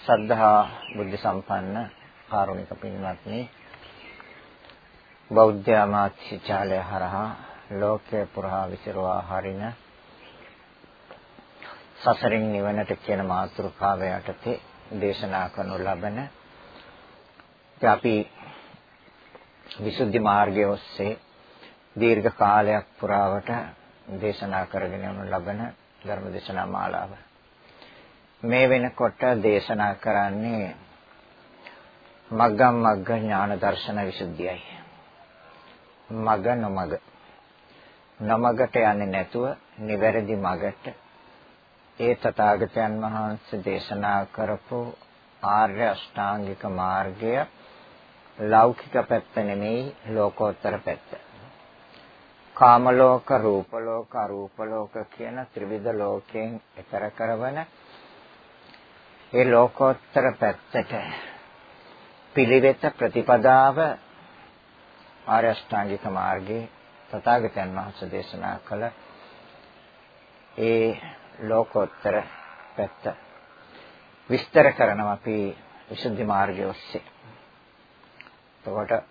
සද්ධා බුද්ධ සම්පන්න කාරුණික පින්වත්නි බෞද්ධ ආමාත්‍යාලය හරහා ලෝකේ පුරා විසිරවා හරින සසරින් නිවනට කියන මාතෘකාව යටතේ දේශනා කරනු ලබන අපි විසුද්ධි මාර්ගය ඔස්සේ දීර්ඝ කාලයක් පුරාවට දේශනා කරගෙන යනු ලබන ධර්ම දේශනා මාලාව. මේ වෙනකොට දේශනා කරන්නේ මග්ගම් මග්ග ඥාන දර්ශන විසුද්ධියයි. මග නොමග. නොමගට යන්නේ නැතුව නිවැරදි මගට ඒ තථාගතයන් වහන්සේ දේශනා කරපු ආර්ය අෂ්ටාංගික මාර්ගය ලෞකික පැත්ත නෙමෙයි ලෝකෝත්තර පැත්ත. කාම ලෝක, රූප ලෝක, අරූප ලෝක කියන ත්‍රිවිධ ලෝකයෙන් ඈතර කරවන ඒ ලෝකෝත්තර පැත්තට පිළිවෙත ප්‍රතිපදාව ආර්ය අෂ්ටාංගික මාර්ගයේ තථාගතයන් වහන්සේ දේශනා කළ ඒ ලෝකෝත්තර පැත්ත විස්තර කරනවා අපි විසුද්ධි මාර්ගය ඔස්සේ එතකොට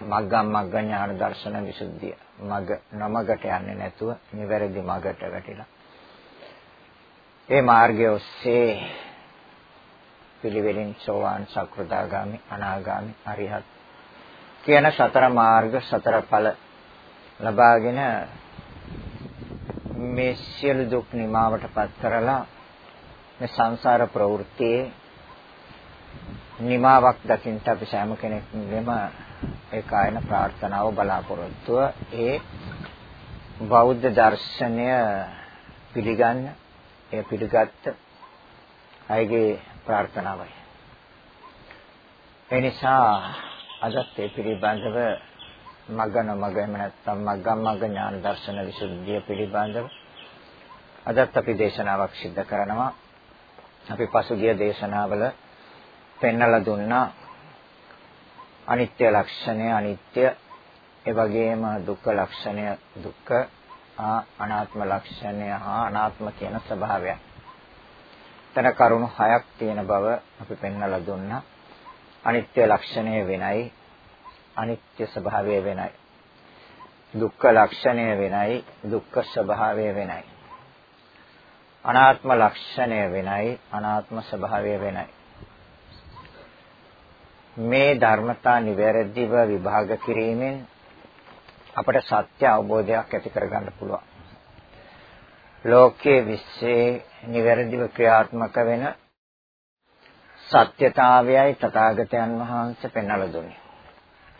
මග්ගම් මග්ග ඥාන දර්ශන විසුද්ධිය. මග නමකට යන්නේ නැතුව නිවැරදි මගට වැටිලා. ඒ මාර්ගය ඔස්සේ පිළිවෙලින් සෝවාන් සක්‍රදාගාමි අනාගාමි අරිහත් කියන සතර මාර්ග සතර ඵල ලබාගෙන මේ සියලු දුක් නිමාවටපත් කරලා මේ සංසාර ප්‍රවෘත්තියේ නිමාවක් දකින්න අපි සෑම කෙනෙක්ගේම ඒ කායන ප්‍රාර්ථනාව බලාපොරොත්තුව ඒ බෞද්ධ දර්ශනය පිළිගන්න ඒ පිළිගත්ත අයගේ ප්‍රාර්ථනාවයි. ඒ නිසා අදත් ඒ පිළිබඳව මග්ගන මග එහෙම නැත්නම් මග්ගම් මග්ග ඥාන දර්ශන විසුද්ධිය පිළිබඳව අදත් අපි දේශනාවක් සිදු කරනවා. අපි පසුගිය දේශනාවල පෙන්වලා දුන්නා අනිත්‍ය ලක්ෂණය අනිත්‍ය ඒ වගේම දුක්ඛ ලක්ෂණය දුක්ඛ අනාත්ම ලක්ෂණය හා අනාත්ම කියන ස්වභාවය. තන කරුණු හයක් තියෙන බව අපි පෙන්වලා දුන්නා. අනිත්‍ය ලක්ෂණය වෙනයි අනිත්‍ය ස්වභාවය වෙනයි. දුක්ඛ ලක්ෂණය වෙනයි දුක්ඛ ස්වභාවය වෙනයි. අනාත්ම ලක්ෂණය වෙනයි අනාත්ම ස්වභාවය වෙනයි. මේ ධර්මතා නිවැරදිව විභාග කිරීමෙන් අපට සත්‍ය අවබෝධයක් ඇති කරගන්න පුළුවන්. ලෝකයේ විශ්ේ නිවැරදිව ක්‍රියාත්මක වෙන සත්‍යතාවයයි තථාගතයන් වහන්සේ පෙන්වලා දුන්නේ.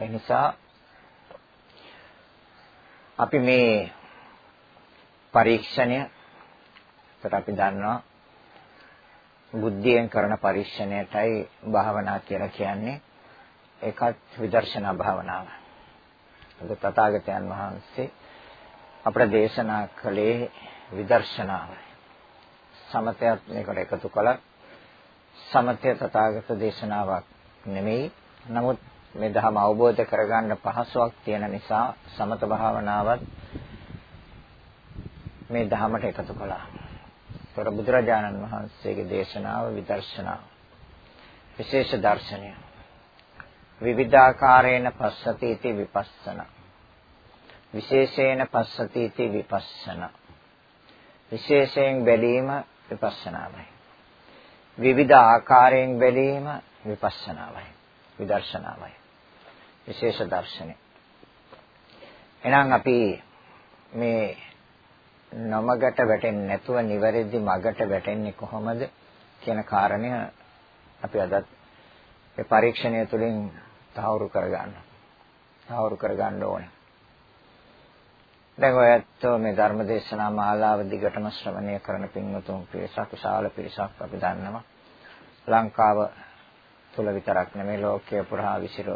ඒ නිසා අපි මේ පරීක්ෂණය අපි දන්නවා බුද්ධියෙන් කරන පරීක්ෂණයටයි භාවනා කියලා කියන්නේ ඒකත් විදර්ශනා භාවනාව. අද තථාගතයන් වහන්සේ අපට දේශනා කළේ විදර්ශනාව. සමතයත් මේකට එකතු කළා. සමතය තථාගත දේශනාවක් නෙමෙයි. නමුත් මේ ධර්ම අවබෝධ කරගන්න පහසුවක් තියෙන නිසා සමත භාවනාවත් මේ ධහමට එකතු කළා. ඒතර බුදුරජාණන් වහන්සේගේ දේශනාව විදර්ශනාව. විශේෂ දර්ශනය. විවිධාකාරේන පස්සති इति විපස්සනා. විශේෂයෙන් පස්සති इति විපස්සනා. විශේෂයෙන් බැලීම විපස්සනාවයි. විවිධ ආකාරයෙන් බැලීම විපස්සනාවයි. විදර්ශනාවයි. විශේෂ දර්ශනය. එහෙනම් අපි මේ නමකට වැටෙන්නේ නැතුව නිවැරදි මගට වැටෙන්නේ කොහොමද කියන කාරණය අපි අදත් මේ පරීක්ෂණය තුළින් තහවුරු කරගන්න. තහවුරු කරගන්න ඕනේ. දැන් ඔයත් මේ ධර්ම දේශනා මාලාව දිගටම ශ්‍රවණය කරන පින්වතුන් පිරිසක් විශාල පිරිසක් අපි දන්නවා. ලංකාව තුල විතරක් නෙමෙයි ලෝකයේ පුරා විසිර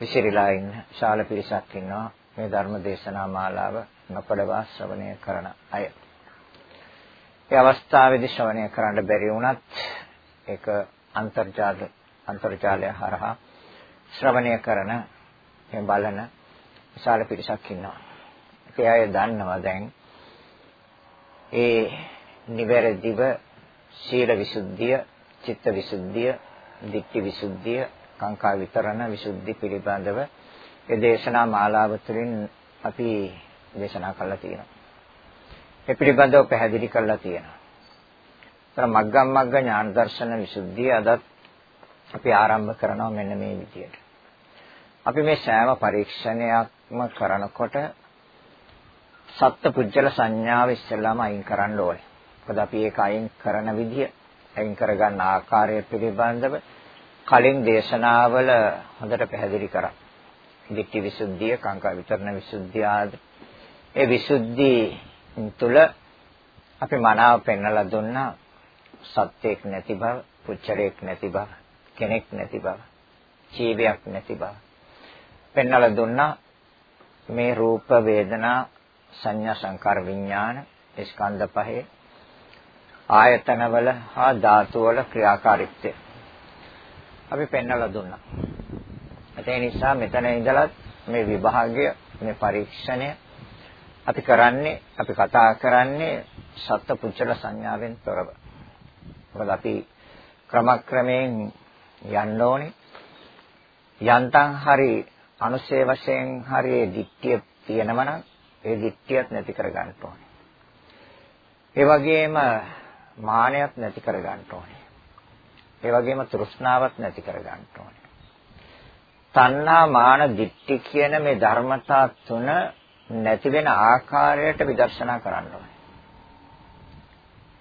විසිරීලා ඉන්න විශාල පිරිසක් ඉන්නවා. මේ ධර්ම දේශනා මාලාව නොකඩවා ශ්‍රවණය කරන අය. ඒ අවස්ථාවේදී ශ්‍රවණය කරන්න බැරි වුණත් ඒක අන්තර්ජාල අන්තර්ජාලය හරහා ශ්‍රවණය කරන මේ බලන විශාල පිරිසක් ඉන්නවා. ඒ අය දන්නවා දැන් ඒ නිවැරදිව සීල විසුද්ධිය, චිත්ත විසුද්ධිය, ditthi විසුද්ධිය, කාංකා විතරණ විසුද්ධි පිළිබඳව ඒ දේශනා මාලාව තුළින් අපි දේශනා කළා තියෙනවා. ඒ පිළිබඳව පැහැදිලි කරලා තියෙනවා. තර මග්ගම් මග්ග ඥාන දර්ශන විසුද්ධිය අදත් අපි ආරම්භ කරනවා මෙන්න මේ විදියට. අපි මේ සෑම පරීක්ෂණයක්ම කරනකොට සත්ත්ව පුජ්‍යල සංඥාව ඉස්සෙල්ලාම අයින් කරන්න ඕනේ. මොකද අපි ඒක අයින් කරන විදිය, අයින් කරගන්න ආකාරය පිළිබඳව කලින් දේශනාවල හොඳට පැහැදිලි කරා. දිට්ඨි විසුද්ධිය, කාංකා විතරණ විසුද්ධිය ආදී ඒ විසුද්ධි තුල අපි මනාව පෙන්වලා දුන්නා සත්‍යයක් නැති බව, පුච්චරයක් නැති බව, කෙනෙක් නැති බව, ජීවයක් නැති බව. පෙන්වලා දුන්නා මේ රූප වේදනා සංඥා සංකාර විඥාන ස්කන්ධ පහේ ආයතනවල හා ධාතුවල ක්‍රියාකාරීත්වය අපි පෙන්වලා දුන්නා. ඒ නිසා මෙතන ඉඳලා මේ විභාගය මේ පරීක්ෂණය අපි කරන්නේ අපි කතා කරන්නේ සත්පුච්චල සංඥාවෙන් තොරව. මොකද අපි ක්‍රමක්‍රමයෙන් යන්න ඕනේ. යන්තම් හරි අනුශේ වශයෙන් හරි දිට්ඨිය තියෙනවා නම් ඒ දිට්ඨියත් නැති කර ගන්න ඕනේ. ඒ වගේම මානයත් නැති කර ගන්න ඕනේ. ඒ වගේම තෘෂ්ණාවත් නැති කර ගන්න ඕනේ. තණ්හා මාන දිට්ඨි කියන මේ ධර්මතා තුන නැති වෙන ආකාරයට විදර්ශනා කරන්න ඕනේ.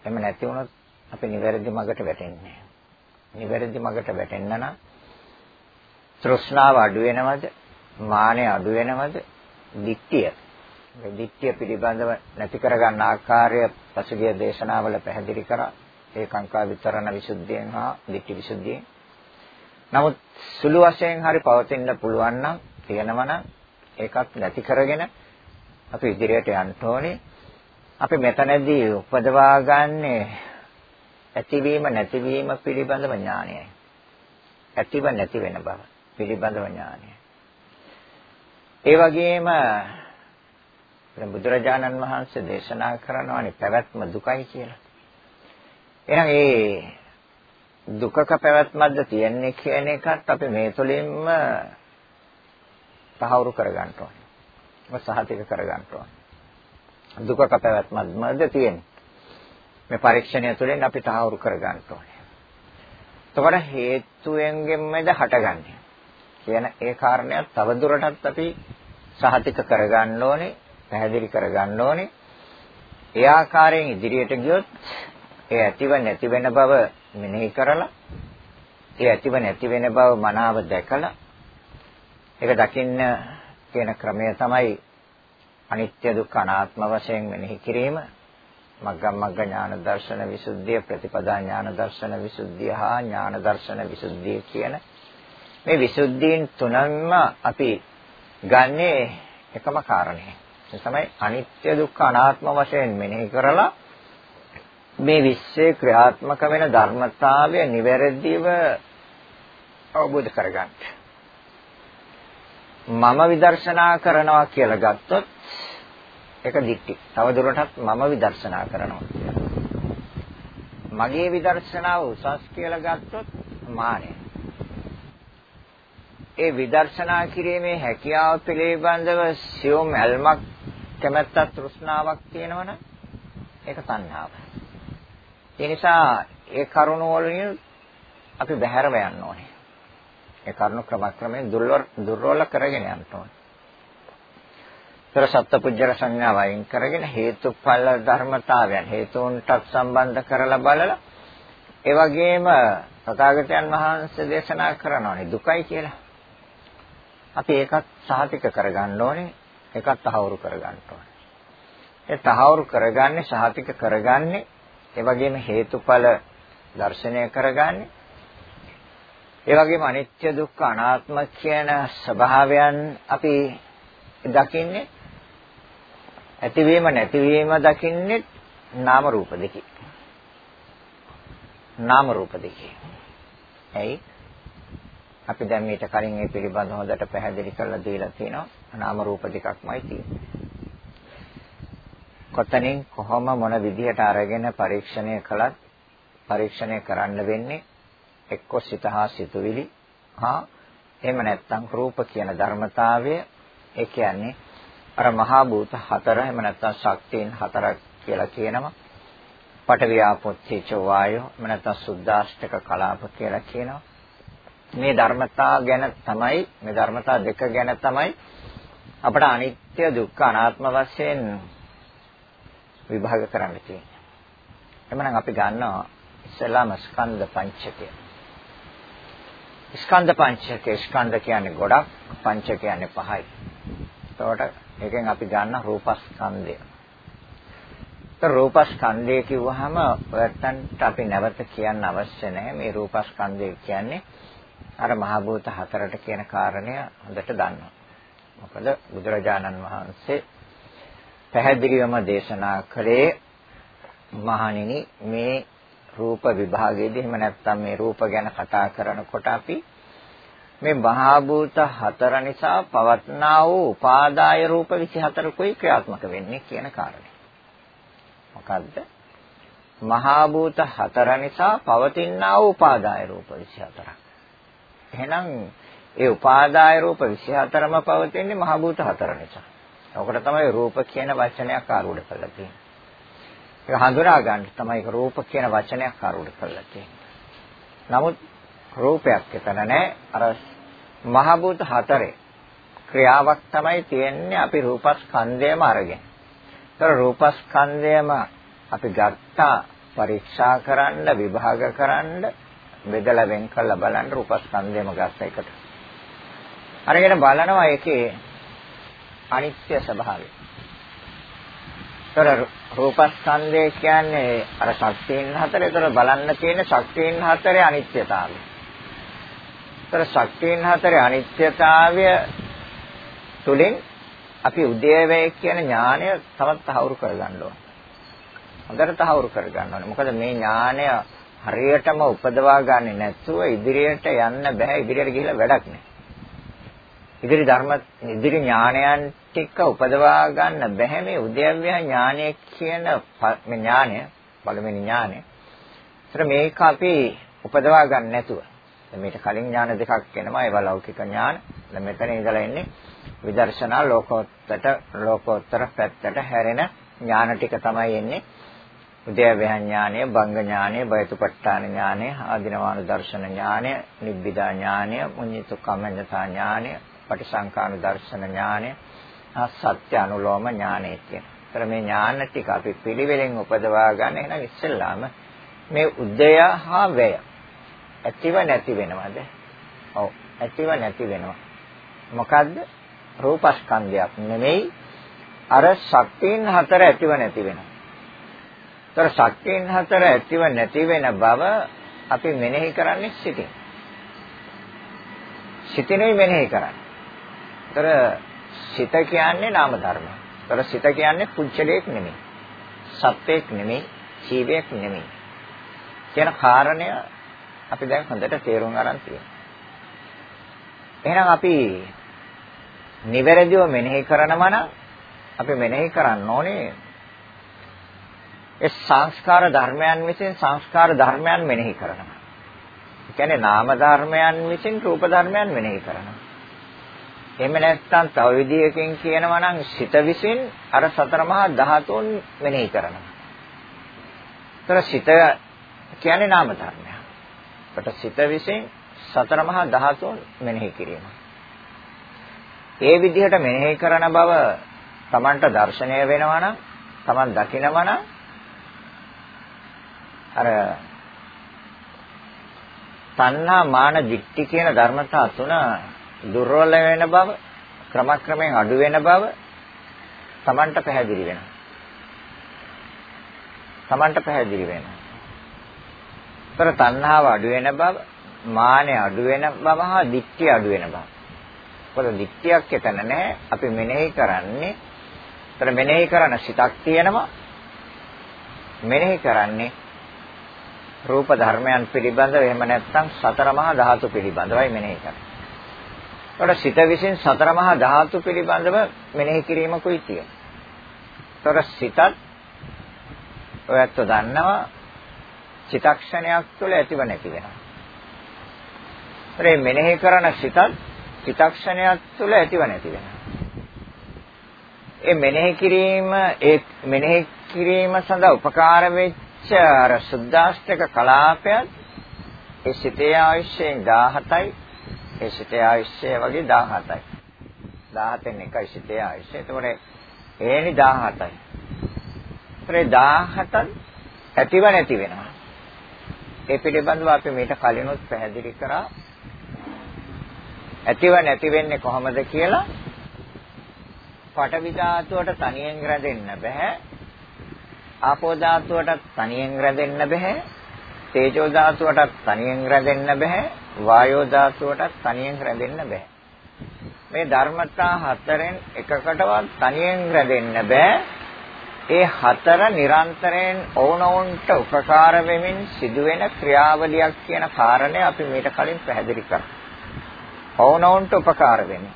එහෙම නැති වුණොත් අපි නිවැරදි මගට වැටෙන්නේ නැහැ. නිවැරදි මගට වැටෙන්න නම් තෘෂ්ණාව අඩු වෙනවද? මානය අඩු වෙනවද? දික්තිය. මේ දික්තිය පිළිබඳව නැති කරගන්න ආකාරය පසුගිය දේශනාවල පැහැදිලි කරා. ඒ කාංකා විතරණ විසුද්ධියෙන් හා දික්ටි විසුද්ධියෙන්. නමුත් සුළු වශයෙන් හරි පවතින්න පුළුවන් නම් තියෙනවා නම් ඒකත් නැති කරගෙන අපි ඉදිරියට යන්න ඕනේ. අපි මෙතනදී උපදවා ගන්නේ ඇතිවීම නැතිවීම පිළිබඳව ඥානයයි. ඇතිව නැති වෙන බව පිළිබඳව ඥානයයි. ඒ වගේම බුදුරජාණන් වහන්සේ දේශනා කරනවානේ පැවැත්ම දුකයි කියලා. එහෙනම් ඒ දුකක පැවැත්මක්ද තියන්නේ කියන එකත් අපි මේ තුළින්ම තහවුරු කරගන්න ඕනේ. ඒක සහතික කරගන්න ඕනේ. දුකක පැවැත්මක්ද තියෙන්නේ. මේ පරීක්ෂණය තුළින් අපි තහවුරු කරගන්න ඕනේ. එතකොට හේතුයෙන්ගෙන්මද හටගන්නේ. කියන ඒ කාරණයක් තවදුරටත් අපි සහතික කරගන්න ඕනේ, පැහැදිලි කරගන්න ඕනේ. ඒ ආකාරයෙන් ඉදිරියට ගියොත් ඒ ඇතිව නැති වෙන බව මෙනෙහි කරලා ඒ ඇතිව නැති වෙන බව මනාව දැකලා ඒක දකින්න කියන ක්‍රමය තමයි අනිත්‍ය දුක්ඛ අනාත්ම වශයෙන් මෙනෙහි කිරීම මග්ගම් මග්ග ඥාන දර්ශන විසුද්ධිය ප්‍රතිපදා ඥාන දර්ශන විසුද්ධිය හා ඥාන දර්ශන විසුද්ධිය කියන මේ විසුද්ධීන් තුනම අපි ගන්නේ එකම කාරණය. ඒ තමයි අනිත්‍ය දුක්ඛ අනාත්ම වශයෙන් මෙනෙහි කරලා මේ විශ්වයේ ක්‍රියාත්මක වෙන ධර්මතාවය නිවැරදිව අවබෝධ කරගන්න. මම විදර්ශනා කරනවා කියලා ගත්තොත් ඒක දික්ටි. තව දුරටත් මම විදර්ශනා කරනවා. මගේ විදර්ශනාව උසස් කියලා ගත්තොත් මානය. ඒ විදර්ශනා කිරීමේ හැකියාව පිළිබඳව සියුම් ඇල්මක් කැමැත්තක් තෘෂ්ණාවක් තියෙනවනම් ඒක තණ්හාව. ඒ නිසා ඒ කරුණ වලින් අපි බැහැරව යන්න ඕනේ. ඒ කරුණ ක්‍රමක්‍රමයෙන් දුර්වල කරගෙන යන්න ඕනේ. තර සත්පුජ්‍යර සංඥාව අයින් කරගෙන හේතුඵල ධර්මතාවයන් හේතුන්ට සම්බන්ධ කරලා බලලා ඒ වගේම තථාගතයන් වහන්සේ දේශනා කරනවානේ දුකයි කියලා. අපි ඒකත් සාතික කරගන්න ඕනේ ඒකත් තහවුරු කරගන්න ඕනේ. ඒ තහවුරු කරගන්නේ සාතික කරගන්නේ ඒ වගේම හේතුඵල දර්ශනය කරගන්නේ ඒ වගේම අනිත්‍ය දුක්ඛ අනාත්ම කියන ස්වභාවයන් අපි දකින්නේ ඇතිවීම නැතිවීම දකින්නේ නාම රූප දෙකේ. නාම රූප දෙකේ. ඇයි? අපි දැන් මේක කලින් මේ පිළිබඳව හොඳට පැහැදිලි කරලා දීලා තියෙනවා. නාම රූප දෙකක්මයි තියෙන්නේ. කොතනින් කොහොම මොන විදිහට අරගෙන පරීක්ෂණය කළත් පරීක්ෂණය කරන්න වෙන්නේ එක්ක සිත හා සිතුවිලි හා එහෙම නැත්නම් රූප කියන ධර්මතාවය ඒ කියන්නේ අර මහා භූත හතර එහෙම නැත්නම් ශක්තියන් හතරක් කියලා කියනවා. පඨවි ආපෝ තේජෝ වායෝ එහෙම නැත්නම් සුද්දාෂ්ටක කලාප කියලා කියනවා. මේ ධර්මතා ගැන තමයි මේ ධර්මතා දෙක ගැන තමයි අපට අනිත්‍ය දුක්ඛ අනාත්ම වශයෙන් විභාග කරන්න තියෙන්නේ. එhmenan අපි ගන්නවා ඉස්සලාම ස්කන්ධ පංචකය. ස්කන්ධ පංචකය ස්කන්ධ කියන්නේ ගොඩක් පංච කියන්නේ පහයි. එතකොට ඒකෙන් අපි ගන්න රූපස්කන්ධය. ඒතර රූපස්කන්ධය කිව්වහම ඔයත්තන්ට අපි නැවත කියන්න අවශ්‍ය නැහැ. මේ රූපස්කන්ධය කියන්නේ අර මහ භූත හතරට කියන කාරණය හොඳට දන්නවා. මොකද බුදුරජාණන් වහන්සේ පැහැදිලිවම දේශනා කළේ මහණෙනි මේ රූප විභාගයේදී එහෙම නැත්නම් මේ රූප ගැන කතා කරනකොට අපි මේ මහා භූත හතර නිසා පවත්නා වූ උපාදාය රූප 24කුයි ක්‍රියාත්මක වෙන්නේ කියන කාරණේ. මොකද්ද? මහා භූත හතර නිසා පවතිනා වූ උපාදාය රූප 24ක්. එහෙනම් ඒ උපාදාය රූප 24ම පවතින්නේ මහා භූත හතර නිසා. ඔකට තමයි රූප කියන වචනයක් ආරූඪ කරලා තියෙන්නේ. ඒක හඳුනා ගන්න තමයි රූප කියන වචනයක් ආරූඪ කරලා තියෙන්නේ. නමුත් රූපයක් එතන නැහැ. අර මහ භූත හතරේ ක්‍රියාවක් තමයි තියෙන්නේ අපි රූපස්කන්ධයම අරගෙන. ඒතර රූපස්කන්ධයම අපි ගත්තා පරීක්ෂා කරන්න විභාග කරන්න බෙදලා වෙන් කරලා බලන්න රූපස්කන්ධයම ගත්ත එකට. අරගෙන බලනවා ඒකේ අනිත්‍ය ස්වභාවය. ඒතර රූපස්කන්ධය කියන්නේ අර ශක්තියන් හතර. ඒතර බලන්න තියෙන ශක්තියන් හතරේ අනිත්‍යතාවය. ඒතර ශක්තියන් හතරේ අනිත්‍යතාවය තුලින් අපි උදේවැය කියන ඥානය තවත් තහවුරු කරගන්න ඕන. හොඳට තහවුරු කරගන්න ඕනේ. මොකද මේ ඥානය හරියටම උපදවා ගන්නේ නැතුව ඉදිරියට යන්න බෑ. ඉදිරියට ගිහිල්ලා වැඩක් නෑ. ඉදිරි ධර්ම ඉදිරි ඥානයන් ටික උපදවා ගන්න බෑ මේ උද්‍යව්‍ය ඥානය කියන මේ ඥානය පළවෙනි ඥානය. ඒතර මේක අපි උපදවා ගන්න නැතුව දැන් මේක කලින් ඥාන දෙකක් එනවා ඒවා ලෞකික ඥාන. දැන් මෙතන ඉඳලා එන්නේ විදර්ශනා ලෝකෝත්තර ලෝකෝත්තර පැත්තට හැරෙන ඥාන ටික තමයි එන්නේ. උද්‍යව්‍ය ඥානය, භංග ඥානය, බයතුපට්ඨාන ඥානය, ආධිනවාන දර්ශන ඥානය, නිබ්බිදා ඥානය, මුඤ්ඤිතු කම්මඤ්ඤතා ඥානය, පටිසංකාන දර්ශන ඥානය, සත්‍ය අනුලෝම ඥානය කියන. ඒතර මේ ඥාන ටික අපි පිළිවෙලෙන් උපදවා ගන්න එහෙනම් ඉස්සෙල්ලාම මේ උදය හා වැය ඇතිව නැති වෙනවද? ඔව් ඇතිව නැති වෙනවා. මොකද්ද? රූපස්කන්ධයක් නෙමෙයි අර ශක්තියන් හතර ඇතිව නැති වෙනවා. ඒතර ශක්තියන් හතර ඇතිව නැති වෙන බව අපි මෙනෙහි කරන්නේ සිතින්. සිතිනුයි මෙනෙහි කරන්නේ. ඒතර සිත කියන්නේ නාම ධර්ම. ඒතර සිත කියන්නේ පුච්චලයක් නෙමෙයි. සත්‍යයක් නෙමෙයි, ජීවයක් නෙමෙයි. කියන කාරණය අපි දැන් හොඳට තේරුම් ගන්න තියෙනවා. එහෙනම් අපි නිවැරදිව මෙනෙහි කරනවා නම් අපි මෙනෙහි කරන්න ඕනේ ඒ සංස්කාර ධර්මයන් විසින් සංස්කාර ධර්මයන් මෙනෙහි කරනවා. ඒ කියන්නේ නාම ධර්මයන් විසින් රූප ධර්මයන් මෙනෙහි කරනවා. එහෙම නැත්නම් තව විදියකින් කියනවා නම් සිත විසින් අර සතර මහා ධාතුන් මෙනෙහි කරනවා. ඒතර සිත කියන්නේ නාම ධර්මයක්. ඒකට සිත විසින් සතර මහා ධාතුන් මෙනෙහි කිරීම. ඒ විදිහට මෙනෙහි කරන බව Tamanට දර්ශනය වෙනවා නම් Taman දකිනවා නම් අර තණ්හා මාන දික්ටි කියන ධර්මතා තුන දුර්වල වෙන බව ක්‍රමක්‍රමයෙන් අඩු වෙන බව Tamanට පැහැදිලි වෙනවා. Tamanට පැහැදිලි වෙනවා. ତර තණ්හාව අඩු වෙන බව, මානය අඩු වෙන බව හා දික්ටි අඩු වෙන බව. මොකද දික්තියක් එතන නැහැ. අපි මෙනෙහි කරන්නේ. ඒතර මෙනෙහි කරන සිතක් තියෙනවා. මෙනෙහි කරන්නේ රූප ධර්මයන් පිළිබඳව එහෙම නැත්නම් සතර මහා ධාතු පිළිබඳවයි මෙනෙහි කරන්නේ. ඒකට සිත විසින් සතර මහා ධාතු පිළිබඳව මෙනෙහි කිරීමකුයි තියෙන්නේ. ඒතර සිතත් ඔයත් දන්නවා චිතක්ෂණයක් තුළ ඇතිව නැති වෙනවා. ඒ මෙනෙහි කරන සිතත් චිතක්ෂණයක් තුළ ඇතිව නැති වෙනවා. ඒ මෙනෙහි කිරීම ඒ මෙනෙහි කිරීම සඳහා උපකාර වෙච්ච අර සුද්දාෂ්ටක කලාපයත් ඒ සිතේ ආයුෂයෙන් 17යි ඒ සිතේ ආයුෂය වගේ 17යි 17න් එකයි සිතේ ආයුෂය. එතකොට ඒනි 17යි ඒ 17ත් ඇතිව නැති වෙනවා. ඒ පිළිබඳව අපි මීට කලිනුත් පැහැදිලි කරා. ඇතිව නැති වෙන්නේ කොහොමද කියලා? පඨවි ධාතුවට තනියෙන් රැඳෙන්න බෑ. ආපෝ ධාතුවට තනියෙන් රැඳෙන්න බෑ තේජෝ ධාතුවට තනියෙන් රැඳෙන්න බෑ වායෝ ධාතුවට තනියෙන් රැඳෙන්න බෑ මේ ධර්මතා හතරෙන් එකකටවත් තනියෙන් රැඳෙන්න බෑ ඒ හතර නිරන්තරයෙන් ඕනෝන්ට උපකාර වෙමින් සිදුවෙන ක්‍රියාවලියක් කියන කාරණය අපි මීට කලින් පැහැදිලි කරා. ඕනෝන්ට උපකාර වෙන්නේ.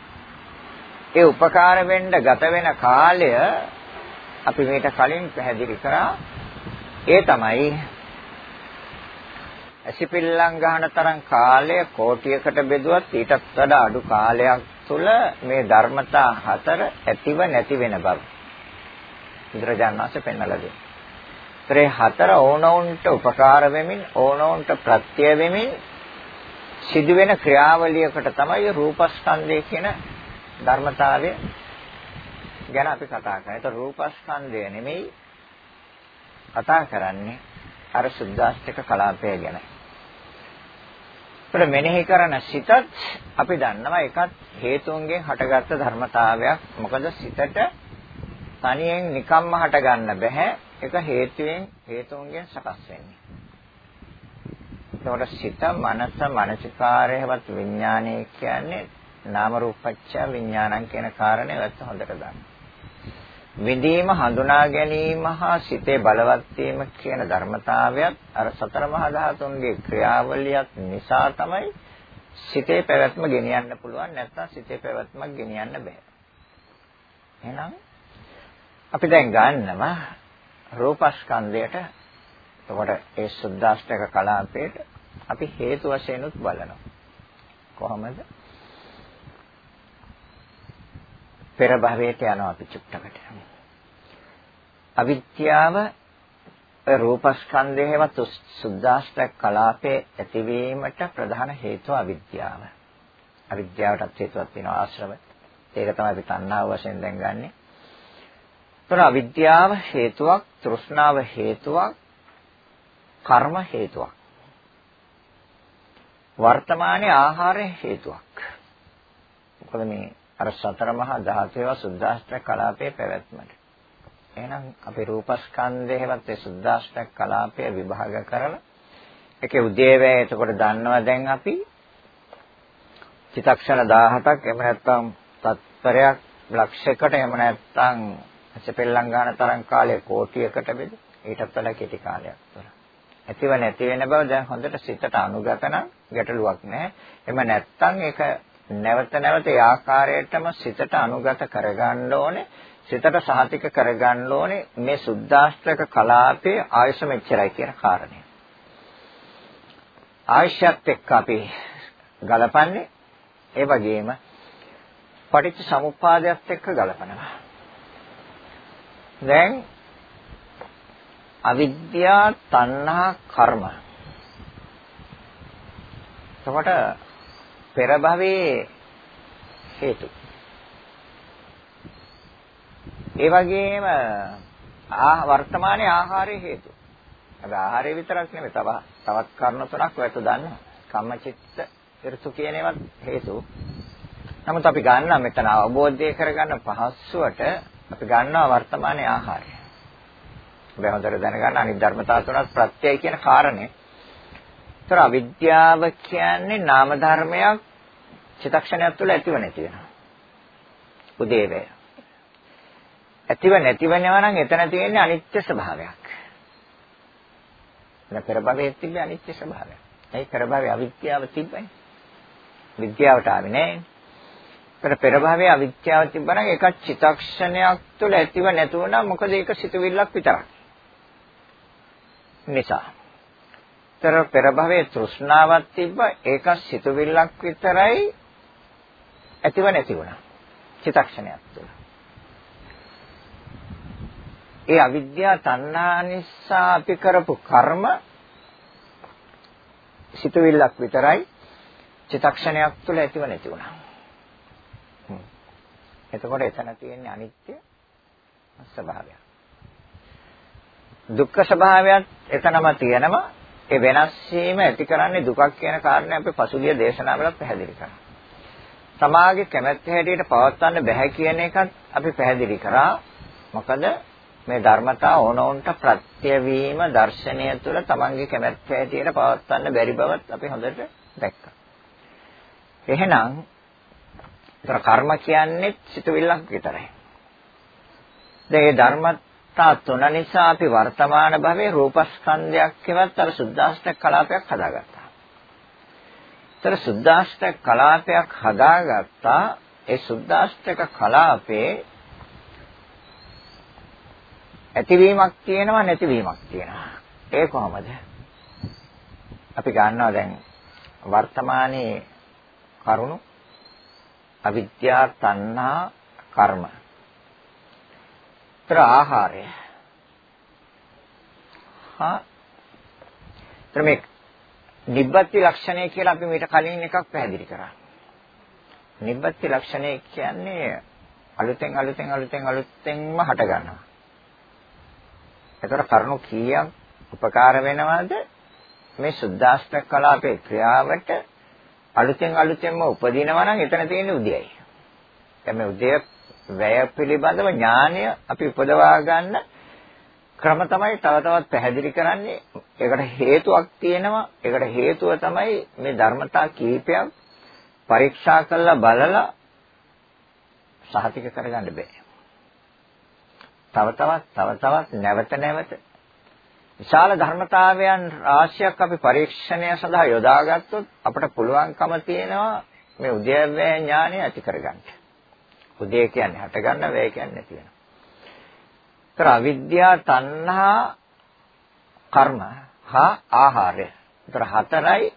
ඒ උපකාර වෙන්න ගත වෙන කාලය අපි මීට කලින් පැහැදිලි කරා. ඒ තමයි ඇසිපිල්ලම් ගන්න තරම් කාලය කෝටියකට බෙදුවත් ඊටත් වඩා අඩු කාලයක් තුල මේ ධර්මතා හතර ඇතිව නැති වෙන බව. බුදුරජාණන් වහන්සේ පෙන්වලා දෙනවා. ඒතරේ හතර ඕනෝන්ට උපකාර වෙමින් ඕනෝන්ට ප්‍රත්‍ය වෙමින් සිදුවෙන ක්‍රියාවලියකට තමයි රූපස්කන්ධය කියන ධර්මතාවය ගැන අපි කතා කරන්නේ. ඒක රූපස්කන්ධය නෙමෙයි කතා කරන්නේ අර සුද්දාස්තික කලාපය ගැන. ඒත් මෙනෙහි කරන සිතත් අපි දන්නවා ඒකත් හේතුන්ගෙන් හටගත්ත ධර්මතාවයක්. මොකද සිතට තනියෙන් නිකම්ම හට ගන්න බෑ. ඒක හේතුයෙන් හේතුන්ගෙන් සකස් වෙන්නේ. එතකොට සිත, මනස, මානසිකාරයවත් විඥානය කියන්නේ නාම රූපච්ඡ විඥානං කියන කාරණේ වැත්ත හොඳට ගන්න. විදීම හඳුනා ගැනීම හා සිතේ බලවත් වීම කියන ධර්මතාවයත් අර සතර මහා ධාතුන්ගේ ක්‍රියාවලියත් නිසා තමයි සිතේ පැවැත්ම ගෙනියන්න පුළුවන් නැත්නම් සිතේ පැවැත්මක් ගෙනියන්න බෑ. එහෙනම් අපි දැන් ගන්නවා රූපස්කන්ධයට. එතකොට ඒ සුද්දාෂ්ටක කලාපයට අපි හේතු වශයෙන් උත් බලනවා. කොහොමද? පෙර භවයට යනවා අපි චුට්ටකට අවිද්‍යාව රූපස්කන්ධයේවත් සුද්දාෂ්ටක කලාපයේ ඇතිවීමට ප්‍රධාන හේතුව අවිද්‍යාව අවිද්‍යාවටත් හේතුවක් තියෙනවා ආශ්‍රව ඒක තමයි අපි තණ්හාව වශයෙන් දැන් ගන්නෙ. ඒතර අවිද්‍යාව හේතුවක්, තෘෂ්ණාව හේතුවක්, කර්ම හේතුවක්. වර්තමානයේ ආහාරය හේතුවක්. මොකද මේ අර සතර මහා ධාතුවේ සුද්දාෂ්ටක කලාපයේ පැවැත්මට. එහෙනම් අපි රූපස්කන්ධයේවත් ඒ සුද්දාෂ්ටක කලාපය විභාග කරලා ඒකේ උදේවැය එතකොට දන්නවා දැන් අපි චිතක්ෂණ 17ක් එහෙම නැත්නම් තත්පරයක් ලක්ෂයකට එහෙම නැත්නම් සෙපෙල්ලම් ගන්න තරම් කාලය කෝටියකට බෙද ඊටත් වඩා කෙටි කාලයක් තුර. ඇතිව නැති වෙන බව දැන් හොඳට සිතට අනුගත නම් ගැටලුවක් නැහැ. එම නැත්තම් ඒක නැවත නැවත ඒ ආකාරයටම සිතට අනුගත කරගන්න ඕනේ. සිතට සහතික කරගන්න ඕනේ මේ සුද්දාස්ත්‍රක කලාපයේ ආයුෂ මෙච්චරයි කියන කාරණය. ආයුෂයත් එක්ක අපි ගලපන්නේ ඒ වගේම පටිච්ච සමුප්පාදයක් එක්ක ගලපනවා. දැන් අවිද්‍යා තණ්හා කර්ම. එතකොට පෙර භවයේ හේතු. ඒ වගේම ආ වර්තමානයේ ආහාරයේ හේතු. හැබැයි ආහාරය විතරක් නෙමෙයි තව තවත් කර්ණ තුනක් ඔයත් දන්නවා. කම්මචිත්ත ඍතු කියන ඒවා හේතු. නමුත් අපි ගන්නවා මෙතන අවබෝධය කරගන්න පහසුවට අපි ගන්නවා වර්තමානයේ ආහාරය. ඔබ හොඳට දැනගන්න අනිත් ධර්මතා තුනක් ප්‍රත්‍යය කියන කාරණේ. ඒතර අවිද්‍යාව කියන්නේ නාම ධර්මයක් චිතක්ෂණයක් තුළ ඇතිව නැති වෙනවා. උදේවැය. ඇතිව නැතිව යනවා නම් එතන තියෙන්නේ අනිත්‍ය ස්වභාවයක්. දැන් පෙර භවයේ තිබ්බ අනිත්‍ය ස්වභාවය. ඒ පෙර භවයේ අවිද්‍යාව තිබ්බයි. විද්‍යාවට ආවේ නැහැ. පෙර පෙර භවයේ අවිද්‍යාව තිබ්බනම් ඒක චිතක්ෂණයක් තුළ ඇතිව නැතුව නම් මොකද ඒක සිතුවිල්ලක් විතරයි. නිසා. තර පෙර භවයේ තෘෂ්ණාවක් තිබ්බ ඒක සිතුවිල්ලක් විතරයි ඇතිව නැති වුණා. චිතක්ෂණයක් තුළ. ඒ අවිද්‍යාව තණ්හා නිසා අපි කරපු කර්ම සිතුවිල්ලක් විතරයි චිතක්ෂණයක් තුළ ඇතිව නැති වුණා. එතකොට එතන තියෙන්නේ අනිත්‍ය ස්වභාවය. දුක්ඛ ස්වභාවයත් එතනම තියෙනවා. ඒ වෙනස් වීම ඇති කරන්නේ දුකක් කියන කාරණේ අපි පසුගිය දේශනාවල පැහැදිලි කරා. සමාගේ කැමැත්ත හැටියට පවත්වන්න බෑ කියන එකත් අපි පැහැදිලි කරා. මොකද මේ ධර්මතා ඕනෝන්ට ප්‍රත්‍ය වීම දර්ශනය තුළ තමන්ගේ කැමැත්ත හැටියට පවත්වන්න බැරි බවත් අපි හොඳට දැක්කා. එහෙනම් ඒතර කර්ම කියන්නේ සිතුවිල්ලක් විතරයි. දැන් මේ ධර්මතා තුන නිසා අපි වර්තමාන භවයේ රූපස්කන්ධයක් කෙවත් අර සුද්දාෂ්ටක කලාපයක් හදාගත්තා. ඒතර සුද්දාෂ්ටක කලාපයක් හදාගත්තා ඒ සුද්දාෂ්ටක කලාපේ ඇතිවීමක් තියෙනවා නැතිවීමක් තියෙනවා. ඒ කොහොමද? අපි ගන්නවා දැන් වර්තමානයේ කරුණු අවිද්‍යා තණ්හා කර්ම. ତර ආහාරය. හා ත්‍රමෙක් නිබ්බති ලක්ෂණය කියලා අපි මීට කලින් එකක් පැහැදිලි කරා. නිබ්බති ලක්ෂණය කියන්නේ අලුතෙන් අලුතෙන් අලුතෙන් අලුතෙන්ම හට ගන්නවා. එතකොට කරුණු කීයක් උපකාර වෙනවද මේ සුද්දාෂ්ටක කලාපේ ක්‍රියාවට අලුතෙන් අලුතෙන්ම උපදිනවා නම් එතන තියෙන්නේ උදයයි. දැන් මේ උදය වැය පිළිබඳව ඥානය අපි උපදවා ගන්න ක්‍රම තමයි තව තවත් පැහැදිලි කරන්නේ. ඒකට හේතුවක් තියෙනවා. ඒකට හේතුව තමයි මේ ධර්මතා කීපයක් පරීක්ෂා කරලා බලලා සහතික කරගන්න බෑ. තව තවත් තව තවත් නැවත නැවත විශාල ධර්මතාවයන් රාශියක් අපි පරීක්ෂණය සඳහා යොදාගත්තොත් අපට පුළුවන්කම තියෙනවා මේ උද්‍යව්‍ය ඥානය ඇති කරගන්න. උදේ කියන්නේ හට ගන්න, වේ කියන්නේ නැති වෙනවා. ඒතර අවිද්‍යා, තණ්හා, කර්ම හා ආහාරය. ඒතර හතරයි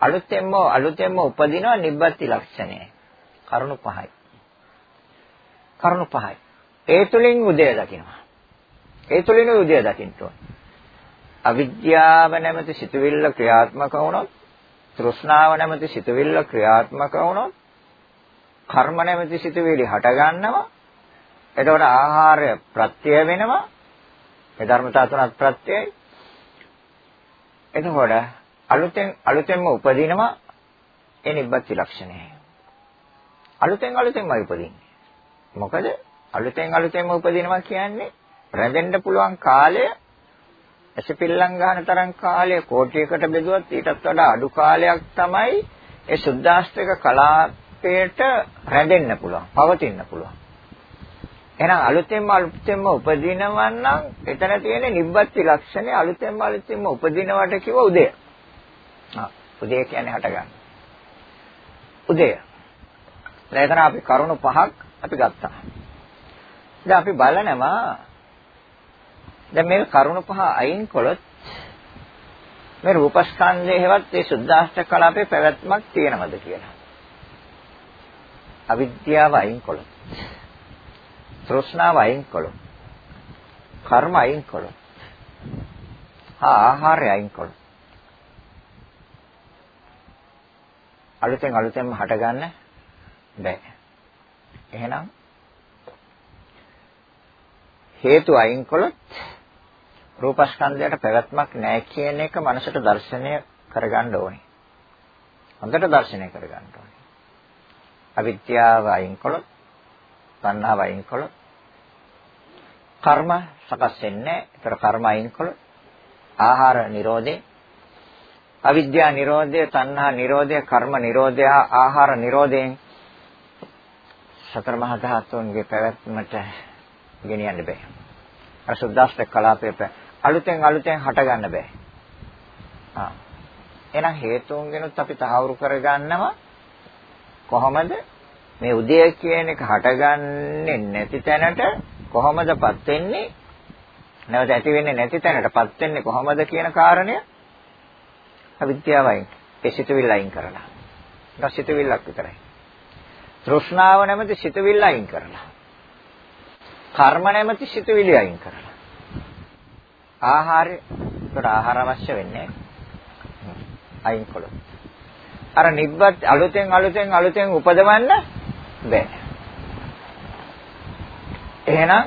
අලුතෙන්ම අලුතෙන්ම උපදිනවා නිබ්බති ලක්ෂණය. කරුණු පහයි. කරුණු පහයි. ඒ තුලින් උදය දකිනවා. ඒ තුලින් උදය දකින්න ඕනේ. අවිද්‍යාව නැමැති සිතුවිල්ල ක්‍රියාත්මක වුණොත් තෘෂ්ණාව නැමැති සිතුවිල්ල ක්‍රියාත්මක වුණොත් කර්ම නැමැති සිතුවිලි හට ගන්නවා එතකොට ආහාරය ප්‍රත්‍ය වෙනවා. ඒ ධර්මතා තුනක් ප්‍රත්‍යයයි. එතකොට අලුතෙන් අලුතෙන්ම උපදිනවා. ඒ නිබ්බති ලක්ෂණය. අලුතෙන් අලුතෙන්ම උපදින්නේ. මොකද අලුතෙන් අලුතෙන්ම උපදිනවා කියන්නේ රැඳෙන්න පුළුවන් කාලය. ඇසිපිල්ලම් ගන්න තරම් කාලය කෝටියකට බෙදුවත් ඊටත් වඩා අඩු කාලයක් තමයි ඒ සුද්දාස්ත්‍රික කලාපයට රැඳෙන්න පුළුවන්, පවතින්න පුළුවන්. එහෙනම් අලුතෙන්ම අලුතෙන්ම උපදිනවා නම් එතන තියෙන නිබ්බත්ති ලක්ෂණය අලුතෙන්ම අලුතෙන්ම උපදිනවට කිව්ව උදය. ආ උදය කියන්නේ හටගන්න. උදය. දැන් අපි කරුණු පහක් අපි ගත්තා. දැන් අපි බලනවා දැන් මේ කරුණ පහ අයින් කළොත් මේ රූපස්කන්ධයේ හැවත් ඒ සුද්ධාෂ්ටක කලාපේ පැවැත්මක් තියෙනවද කියලා. අවිද්‍යාව අයින් කළොත්. තෘෂ්ණාව අයින් කළොත්. කර්ම අයින් කළොත්. හා ආහාරය අයින් කළොත්. අලුතෙන් අලුතෙන්ම හටගන්න බෑ. එහෙනම් හේතු අයින් කළොත් රූපස්කන්ධයට පැවැත්මක් නැහැ කියන එක මනසට දැర్శණය කරගන්න ඕනේ. හොඳට දැర్శණය කරගන්න ඕනේ. අවිද්‍යාව අයින් කළොත්, තණ්හාව අයින් කළොත්, කර්ම සකස් වෙන්නේ නැහැ. ඒතර කර්ම අයින් කළොත් ආහාර නිරෝධේ අවිද්‍යා නිරෝධය, තණ්හා නිරෝධය, කර්ම නිරෝධය, ආහාර නිරෝධයෙන් සතර මහා ධාතුන්ගේ පැවැත්මට ගෙනියන්න බෑ. අර සුද්දාෂ්ටක කලාපයේ අලුතෙන් අලුතෙන් හට ගන්න බෑ. ආ. එහෙනම් හේතුන්ගෙනුත් අපි තහවුරු කරගන්නවා කොහොමද මේ උදය කියන එක හටගන්නේ නැති තැනට කොහොමදපත් වෙන්නේ නැවත ඇති වෙන්නේ නැති තැනටපත් වෙන්නේ කොහොමද කියන කාරණය අවිද්‍යාවයි ඒ සිතුවිල්ල අයින් කරලා. ඒක සිතුවිල්ලක් විතරයි. තෘෂ්ණාව නැමැති සිතුවිල්ල අයින් කරලා. කර්ම නැමැති සිතුවිලි අයින් කරලා. ආහාරය ඒකට ආහාර අවශ්‍ය වෙන්නේ අයින් කළොත්. අර නිබ්බත් අලුතෙන් අලුතෙන් අලුතෙන් උපදවන්න බෑ. එහෙනම්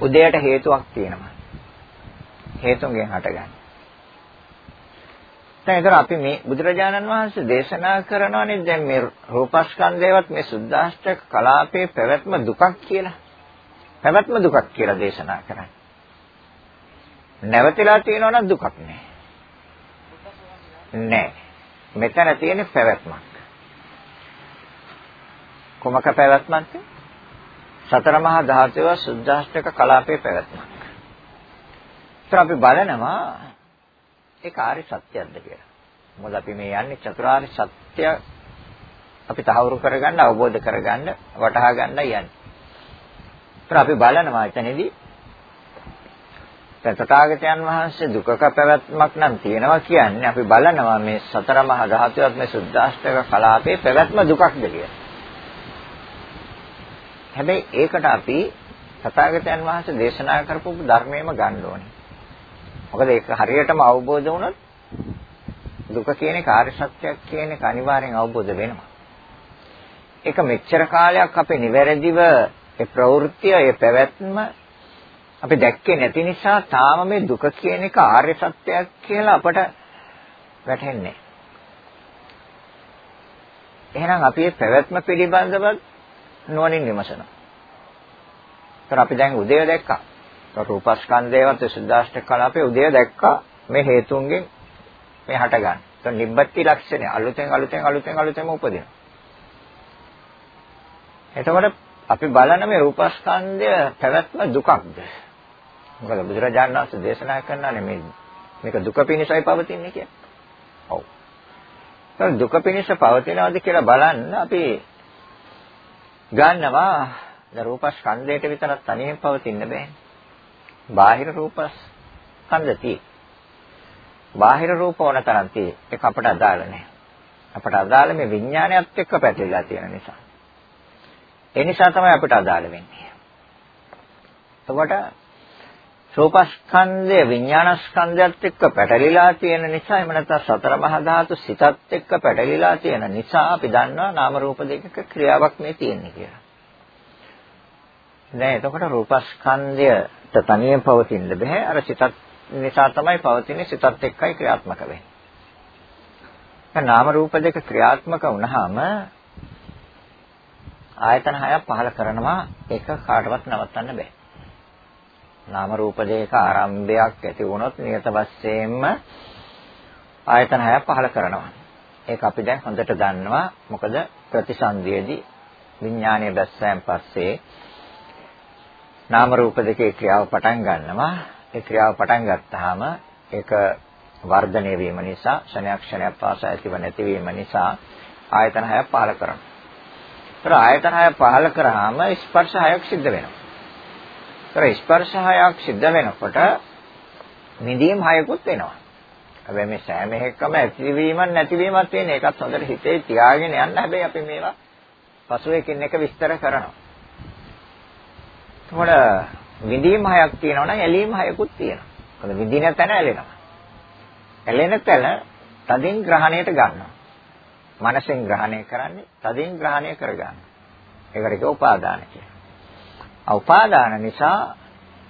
උදයට හේතුවක් තියෙනවා. හේතුන්ගෙන් හටගන්නේ. දැන් ඒතර අපි මේ බුදුරජාණන් වහන්සේ දේශනා කරනවානේ දැන් මේ රූපස්කන්ධයවත් මේ සුද්ධාෂ්ටක කලාපේ පැවැත්ම දුකක් කියලා. පැවැත්ම දුකක් කියලා දේශනා කරන්නේ. නැවතිලා තියෙනවා නම් දුකක් නෑ. නෑ. මෙතන තියෙන පැවැත්මක්. කොමක පැවැත්මක්ද? සතර මහා ධාතුව සුද්ධාෂ්ටක කලාපේ පැවැත්මක්. ඒතර අපි බලනවා ඒක ආර්ය සත්‍යයක්ද කියලා. මොකද අපි මේ යන්නේ චතුරාර්ය සත්‍ය අපි තහවුරු කරගන්න, අවබෝධ කරගන්න, වටහා ගන්න යන්නේ. ඒත් අපි බලනවා එතනදී තථාගතයන් වහන්සේ දුකක පැවැත්මක් නම් තියෙනවා කියන්නේ අපි බලනවා මේ සතර මහා ධාතුවත් මේ සුද්ධාෂ්ටක කලාපේ පැවැත්ම දුකක්ද කියලා. හැබැයි ඒකට අපි තථාගතයන් වහන්සේ දේශනා කරපු ධර්මයේම ගන්න ඕනේ. මොකද ඒක හරියටම අවබෝධ වුණොත් දුක කියන කාර්ය සත්‍යයක් කියන එක අනිවාර්යෙන් අවබෝධ වෙනවා. ඒක මෙච්චර කාලයක් අපේ නිවැරදිව ඒ ප්‍රවෘත්තිය, ඒ පැවැත්ම අපි දැක්කේ නැති නිසා තාම මේ දුක කියන එක ආර්ය සත්‍යයක් කියලා අපට වැටහෙන්නේ. එහෙනම් අපි මේ පැවැත්ම පිළිබඳව නුවණින් විමසනවා. ඒතර අපි දැන් උදේ දැක්කා. රූපස්කන්ධයවත් සුද්දාෂ්ටක කලාපේ උදය දැක්කා මේ හේතුන්ගෙන් මේ හටගන්න. ඒක නිබ්බති ලක්ෂණය. අලුතෙන් අලුතෙන් අලුතෙන් අලුතෙන්ම උපදිනවා. එතකොට අපි බලන මේ රූපස්කන්ධය පැවැත්ම දුකක්ද? මොකද බුදුරජාණන් වහන්සේ දේශනා කරනානේ මේ මේක දුක පිණිසයි පවතින්නේ කියලා. ඔව්. ඒක දුක පිණිස පවතිනවද කියලා බලන්න අපි ගන්නවා ද රූපස්කන්ධයට විතරක් තනියෙන් පවතින්න බෑනේ. බාහිර රූප ස්කන්ධ තියෙයි. බාහිර රූප ඕන තරම් තියෙයි. ඒක අපට අදාළ නැහැ. අපට අදාළ මේ විඥානයත් එක්ක පැටලලා තියෙන නිසා. ඒ නිසා තමයි අපිට අදාළ වෙන්නේ. එතකොට රූපස්කන්ධය විඥානස්කන්ධයත් එක්ක පැටලිලා තියෙන නිසා එහෙම නැත්නම් සතර මහා ධාතු සිතත් එක්ක පැටලිලා තියෙන නිසා අපි දන්නවා නාම රූප දෙකක ක්‍රියාවක් මේ තියෙන්නේ කියලා. දැන් එතකොට රූපස්කන්ධයට තනියෙන් පවතින්න බෑ. අර සිතත් නිසා තමයි පවතින්නේ සිතත් එක්කයි ක්‍රියාත්මක වෙන්නේ. දැන් නාම රූප දෙක ක්‍රියාත්මක වුණාම ආයතන හයක් පහල කරනවා ඒක කාටවත් නවත්තන්න බෑ. නාම රූප දෙක ආරම්භයක් ඇති වුණොත් නියත වශයෙන්ම ආයතන හයක් පහල කරනවා. ඒක අපි දැන් හොඳට දන්නවා. මොකද ප්‍රතිසන්දියේදී විඥානීය දැස්සයන් පස්සේ නාම රූප දෙකේ ක්‍රියාව පටන් ගන්නවා. ඒ ක්‍රියාව පටන් ගත්තාම ඒක වර්ධනය වීම නිසා ක්ෂණයක් ක්ෂණයක් පාසා ඇතිව නැතිවීම නිසා ආයතන හයක් පහළ කරනවා. ඒතර ආයතන හය පහළ කරාම ස්පර්ශ හයක් සිද්ධ වෙනවා. ඒතර ස්පර්ශ හයක් සිද්ධ වෙනකොට නිදීම් හයකුත් වෙනවා. හැබැයි මේ සෑම එකකම ඇතිවීමක් නැතිවීමක් තියෙන එකත් හොඳට හිතේ තියාගෙන යන්න හැබැයි අපි මේවා පසු එකින් එක විස්තර කරනවා. එතකොට විඳීම් හයක් තියෙනවා නම් ඇලීම් හයකුත් තියෙනවා. මොකද විඳින තැන ඇලෙනවා. ඇලෙන තැන තදින් ග්‍රහණයට ගන්නවා. මනසෙන් ග්‍රහණය කරන්නේ තදින් ග්‍රහණය කරගන්නවා. ඒකට කිය උපාදාන කියලා. උපාදාන නිසා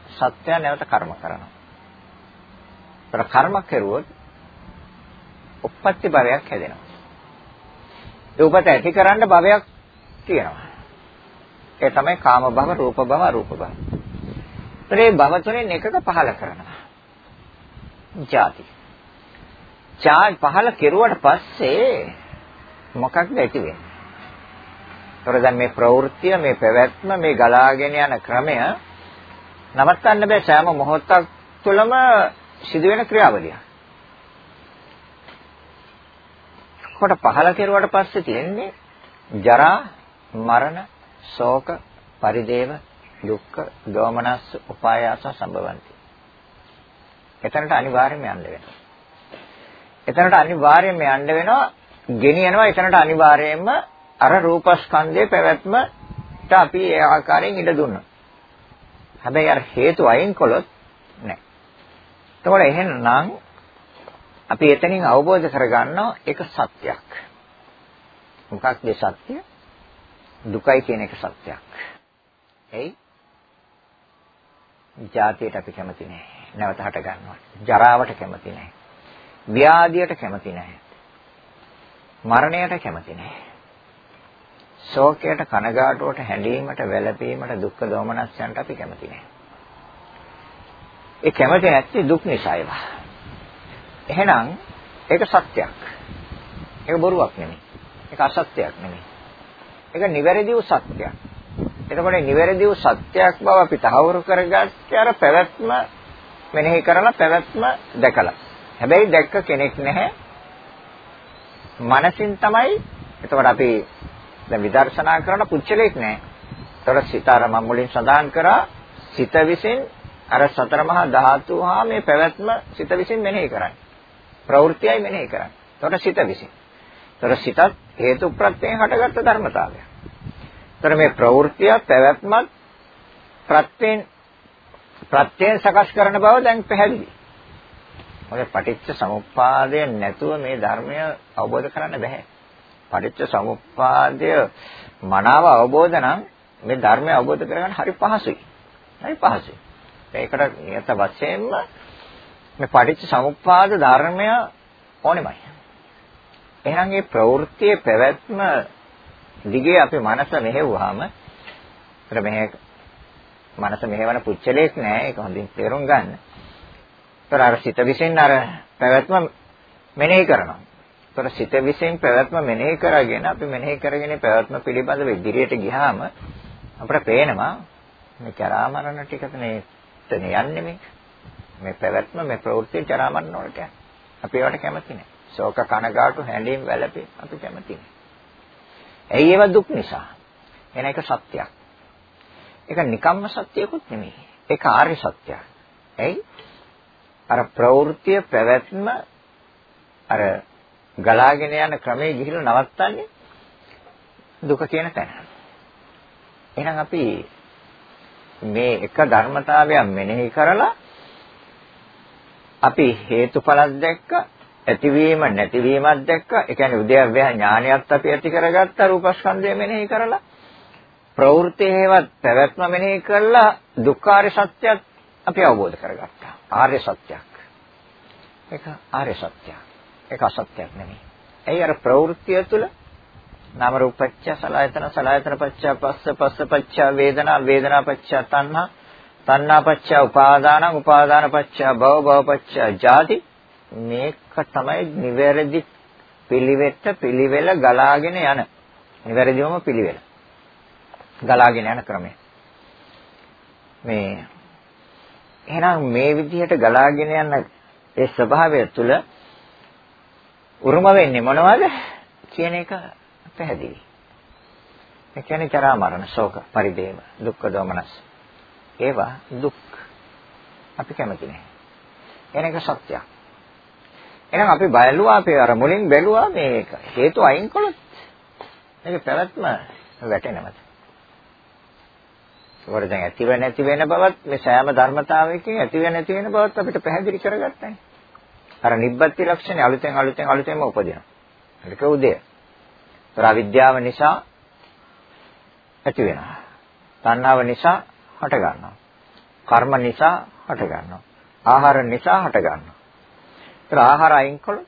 සත්‍ය නැවත කර්ම කරනවා. ඒතර කර්ම කෙරුවොත් උප්පත්ති භවයක් හැදෙනවා. ඒ උපත ඇති කරන්න භවයක් තියෙනවා. ඒ තමයි කාම භව, රූප භව, අරූප භව. ඒ භව තුනෙන් එකක පහල කරනවා. ජාති. ජාති පහල කෙරුවට පස්සේ මොකක්ද ඇති වෙන්නේ? ඒතර දැන් මේ ප්‍රවෘත්තිය, මේ පැවැත්ම, මේ ගලාගෙන යන ක්‍රමය නවත්තන්න බෑ සෑම මොහොතක් තුළම සිදුවෙන ක්‍රියාවලියක්. කොට පහල කෙරුවට පස්සේ තියෙන්නේ ජරා, මරණ, ශෝක, පරිදේව, දුක්ඛ, දෝමනස්, උපායාස සම්භවಂತಿ. එතනට අනිවාර්යයෙන්ම යන්න වෙනවා. එතනට අනිවාර්යයෙන්ම යන්න වෙනවා. ගෙනියනවා එතනට අනිවාර්යයෙන්ම අර රූපස්කන්ධයේ පැවැත්මට අපි ඒ ආකාරයෙන් ඉඩ දුන්නා. හැබැයි අර හේතු අයින් කළොත් නෑ. එතකොට එහෙනම් අපි එතනින් අවබෝධ කරගන්නවා ඒක සත්‍යයක්. මොකක්ද සත්‍ය? දුකයි කියන එක සත්‍යයක්. එයි ජාතියට අපි කැමති නෑ. නැවත හට ගන්නවා. ජරාවට කැමති නෑ. ව්‍යාධියට කැමති නෑ. මරණයට කැමති නෑ. ශෝකයට කනගාටුවට හැඬීමට වැළපීමට දුක්ඛ දෝමනස්යන්ට අපි කැමති නෑ. ඒ කැමති නැත්තේ දුක් නිසා ඒවා. එහෙනම් ඒක සත්‍යයක්. ඒක බොරුවක් නෙමෙයි. ඒක අසත්‍යයක් නෙමෙයි. ඒක නිවැරදි වූ සත්‍යයක්. එතකොට නිවැරදි වූ සත්‍යයක් බව අපි තහවුරු කරගත්තේ අර පැවැත්ම මෙනෙහි කරලා පැවැත්ම දැකලා. හැබැයි දැක්ක කෙනෙක් නැහැ. මනසින් තමයි එතකොට අපි දැන් විදර්ශනා කරන පුච්චලෙක් නැහැ. ඒතර සිත අර මම මුලින් සඳහන් කරා සිත විසින් අර සතර මහා ධාතු හා මේ පැවැත්ම සිත විසින් මෙනෙහි කරන්නේ. ප්‍රවෘත්තියයි මෙනෙහි කරන්නේ. ඒතර සිත විසින්. ඒතර සිතත් හේතු ප්‍රත්‍යයෙන් හටගත්ත ධර්මතාවයක්. ඒතර මේ ප්‍රවෘත්තිය පැවැත්මත් ප්‍රත්‍යයෙන් ප්‍රත්‍යයෙන් සකස් කරන බව දැන් පැහැදිලි. මොකද පටිච්ච සමුප්පාදය නැතුව මේ ධර්මය අවබෝධ කරන්න බෑ. පටිච්ච සමුප්පාදය මනාව අවබෝධ නම් මේ ධර්මය අවබෝධ කරගන්න හරි පහසුයි. හරි පහසුයි. ඒකට නියත වශයෙන්ම මේ පටිච්ච සමුප්පාද ධර්මය ඕනෙමයි. එහෙනම් මේ ප්‍රවෘත්තියේ පැවැත්ම දිගේ අපි මනස මෙහෙවුවාම අර මෙහෙ මනස මෙහෙවන පුච්චලයක් නෑ ඒක හොඳින් තේරුම් ගන්න. ඒතර අර සිත විසින් අර පැවැත්ම මෙනෙහි කරනවා. ඒතර සිත විසින් පැවැත්ම මෙනෙහි කරගෙන අපි මෙනෙහි කරගෙන පැවැත්ම පිළිබඳව ඉදිරියට ගියාම අපිට පේනවා මේ ජරා මරණ ටිකට නේ යන්නේ මේ. මේ පැවැත්ම මේ ප්‍රවෘත්ති ජරා මරණ වලට යන්නේ. අපි ඒවට කැමති නැහැ. ශෝක කනගාටු හැඬීම් වැළපේ අපි කැමති නැහැ. ඇයි ඒව දුක් නිසා? එන එක සත්‍යයක්. ඒක නිකම්ම සත්‍යයකුත් නෙමෙයි. ඒක ආර්ය සත්‍යයක්. ඇයි? අර ප්‍රවෘත්තිය පැවැත්ම අර ගලාගෙන යන ක්‍රමයේ ගිහිල්ලා නවත්තන්නේ දුක කියන තැන. එහෙනම් අපි මේ එක ධර්මතාවයක් මෙනෙහි කරලා අපි හේතුඵලක් දැක්ක ඇතිවීම නැතිවීමක් දැක්ක ඒ කියන්නේ උද්‍යව්‍ය ඥානයත් අපි ඇති කරගත්ත රූපස්කන්ධය මෙනෙහි කරලා ප්‍රවෘත්ති හේවත් පැවැත්ම මෙනෙහි කරලා දුක්ඛාර සත්‍යයක් අපි අවබෝධ කරගත්තා. ආර්ය සත්‍යයක්. ඒක ආර්ය සත්‍යයක්. ඒක අසත්‍යයක් නෙමෙයි. ඇයි අර ප්‍රවෘත්තිය තුළ නාම රූපච්ච සලආයතන සලආයතන පච්ච පස්ස පස්ස පච්ච වේදනා වේදනා පච්ච තණ්හා තණ්හා පච්ච උපාදාන උපාදාන පච්ච භව භව පච්ච ජාති මේක තමයි නිවැරදි පිළිවෙත පිළිවෙල ගලාගෙන යන නිවැරදිවම පිළිවෙල ගලාගෙන යන ක්‍රමය මේ එහෙනම් මේ විදිහට ගලාගෙන යන ඒ ස්වභාවය තුළ උරුම වෙන්නේ මොනවද කියන එක පැහැදිලි. ඒ කියන්නේ ජරා මරණ ශෝක පරිදේව දුක්ඛ දෝමනස්. ඒවා දුක්. අපි කැමති නැහැ. එන එක සත්‍යයක්. එහෙනම් අපි බැලුවා අපි අර මුලින් බැලුවා මේක හේතු අයින් කළොත් මේක පැවැත්ම වැටෙනවද? ඒකට දැන් ඇතිව නැති වෙන බවත් මේ සෑම ධර්මතාවයකින් ඇතිව නැති වෙන බවත් අපිට පැහැදිලි කරගත්තා අර නිබ්බති ලක්ෂණය අලුතෙන් අලුතෙන් අලුතෙන්ම උපදිනවා. ඒක උදේ. ඒතර අවිද්‍යාව නිසා ඇති වෙනවා. තණ්හාව නිසා හට ගන්නවා. කර්ම නිසා හට ගන්නවා. ආහාර නිසා හට ගන්නවා. ඒතර ආහාර අයින් කළොත්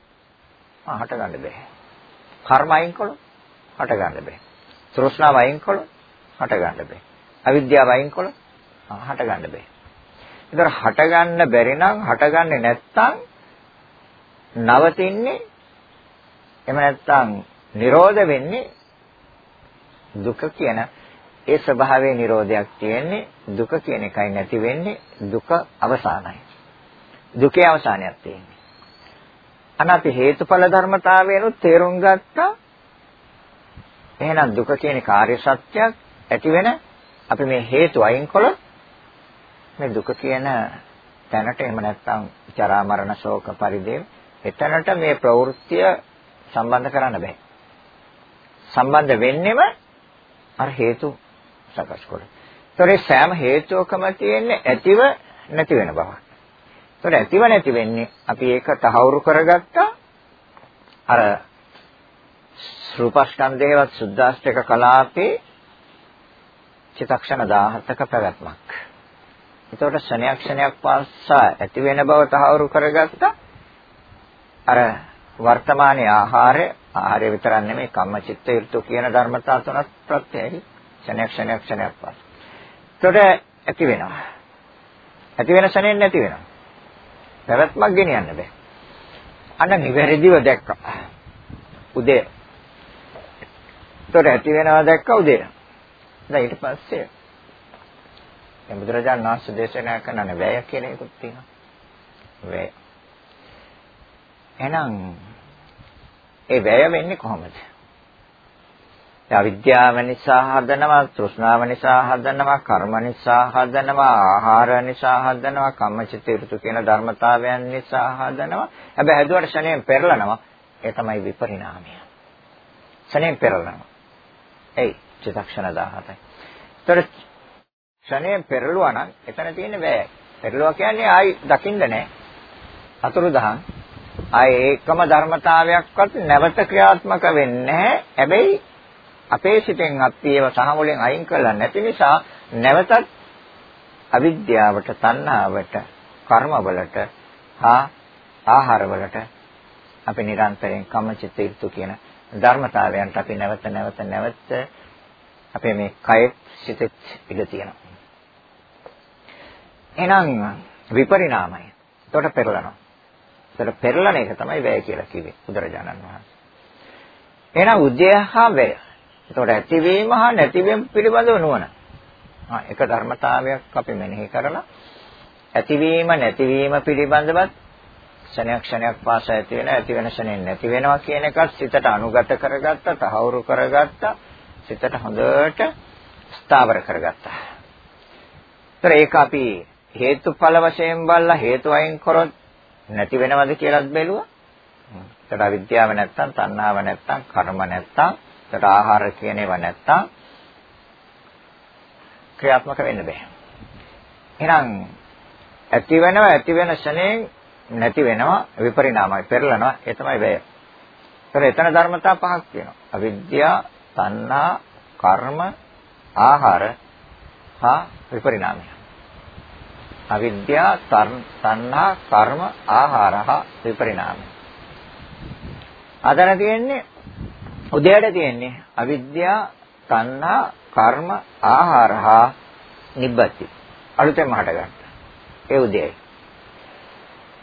හට ගන්න බෑ. කර්ම අයින් කළොත් හට ගන්න බෑ. තෘෂ්ණාව අයින් කළොත් හට ගන්න බෑ. අවිද්‍යාව අයින් කළොත් හට ගන්න බෑ. ඒතර හට ගන්න බැරි නම් හටගන්නේ නැත්තම් නවතින්නේ එහෙම නැත්තම් නිරෝධ වෙන්නේ දුක කියන ඒ ස්වභාවයේ නිරෝධයක් තියෙන්නේ දුක කියන එකයි නැති වෙන්නේ දුක අවසానයි. දුකේ අවසානයක් තියෙන්නේ. අනාපි හේතුඵල ධර්මතාවයනොත් තේරුම් ගත්තා. එහෙනම් දුක කියන කාර්ය සත්‍යයක් ඇති වෙන අපි මේ හේතු අයින් කළොත් මේ දුක කියන තැනට එහෙම නැත්නම් ජරා මරණ ශෝක පරිදේව එතනට මේ ප්‍රවෘත්තිය සම්බන්ධ කරන්න බෑ. සම්බන්ධ වෙන්නෙම අර හේතු සකස් කොට. ඒතොරේ සෑම හේතුවකම තියෙන්නේ ඇතිව නැති වෙන බව. ඒතොර ඇතිව නැති වෙන්නේ අපි ඒක තහවුරු කරගත්තා අර රූපස්කන්ධේවත් සුද්දාස්ත්‍රික කලාපේ චිතක්ෂණ 17ක පැවැත්මක්. ඒතකොට ශනයක් ශනයක් පාස්සා ඇති වෙන බව තහවුරු කරගත්තා අර වර්තමානයේ ආහාරය ආහාරය විතරක් නෙමෙයි කම්මචිත්ත ඍතු කියන ධර්මතා තුනක් ප්‍රත්‍යයයි ක්ෂණයක් ක්ෂණයක් ක්ෂණයක් පාස. එතකොට ඇති වෙනවා. ඇති වෙන ක්ෂණයෙන් නැති වෙනවා. පැවැත්මක් ගෙනියන්න බෑ. අන්න නිවැරදිව දැක්කා. උදේ. එතකොට ඇති වෙනවා දැක්කා උදේ. දැන් ඊට පස්සේ දැන් බුදුරජාණන් වහන්සේ දේශනා කරන වැය කියන එකක් තියෙනවා. වැය. එහෙනම් ඒ වැය වෙන්නේ කොහොමද? අවිද්‍යාව නිසා හදනවා, තෘෂ්ණාව නිසා හදනවා, කර්ම නිසා හදනවා, ආහාර නිසා හදනවා, කම්මචිත ඍතු කියන ධර්මතාවයන් නිසා හදනවා. හැබැයි හදුවට ශණයෙන් පෙරලනවා. ඒ තමයි විපරිණාමය. ශණයෙන් පෙරලනවා. එයි චිත්තක්ෂණ 17යි. ඒතර ශණයෙන් පෙරළුවා නම් එතන තියෙන්නේ වැයයි. පෙරළුවා කියන්නේ ආයි දකින්න නැහැ. අතුරුදහන් ආයේ ඒකම ධර්මතාවයක්වත් නැවත ක්‍රියාත්මක වෙන්නේ නැහැ. හැබැයි අපේ සිතෙන් අපි ඒව සහමුලෙන් අයින් කරලා නැති නිසා නැවතත් අවිද්‍යාවට, තණ්හාවට, කර්මවලට, හා ආහාරවලට අපි නිරන්තරයෙන් කම්මචිත්ත ඍතු කියන ධර්මතාවයන්ට අපි නැවත නැවත නැවත අපේ මේ කයෙත් සිතෙත් ඉඳ තියෙනවා. එහෙනම් විපරිණාමය. එතකොට පෙරලනවා. ඒතර පෙරලන එක තමයි වැය කියලා කිව්වේ බුදුරජාණන් වහන්සේ. එහෙනම් උද්‍යය හා වැය. ඒතකොට ඇතිවීම හා නැතිවීම පිළිබඳව නුවණ. ආ එක ධර්මතාවයක් අපි මෙනෙහි කරලා ඇතිවීම නැතිවීම පිළිබඳවත් ක්ෂණයක් ක්ෂණයක් පාස ඇති වෙන ඇති වෙන ක්ෂණයෙන් නැති වෙනවා කියන එකත් සිතට අනුගත කරගත්තා, තහවුරු කරගත්තා, සිතට හොඳට ස්ථාවර කරගත්තා. ඒතර ඒක අපි හේතුඵල වශයෙන් බලලා හේතු අයින් කරොත් නැති වෙනවද කියලාත් බැලුවා. ඒකට අවිද්‍යාව නැත්තම්, තණ්හාව නැත්තම්, කර්ම නැත්තම්, ඒකට ආහාර කියන ඒවා නැත්තම් ක්‍රියාත්මක වෙන්න බෑ. එහෙනම් ඇති වෙනවා ඇති වෙන ශනේ නැති වෙනවා විපරිණාමයි පෙරලනවා ඒ තමයි වැය. ඒතර එතන ධර්මතා පහක් තියෙනවා. අවිද්‍යාව, තණ්හා, කර්ම, ආහාර හා විපරිණාමය. අවිද්‍යා, තණ්හා, කර්ම, ආහාරහ විපරිණාම. අදන තියෙන්නේ උදේට තියෙන්නේ අවිද්‍යා, තණ්හා, කර්ම, ආහාරහ නිබ්බති. අලුතෙන්ම හටගත්තා. ඒ උදේයි.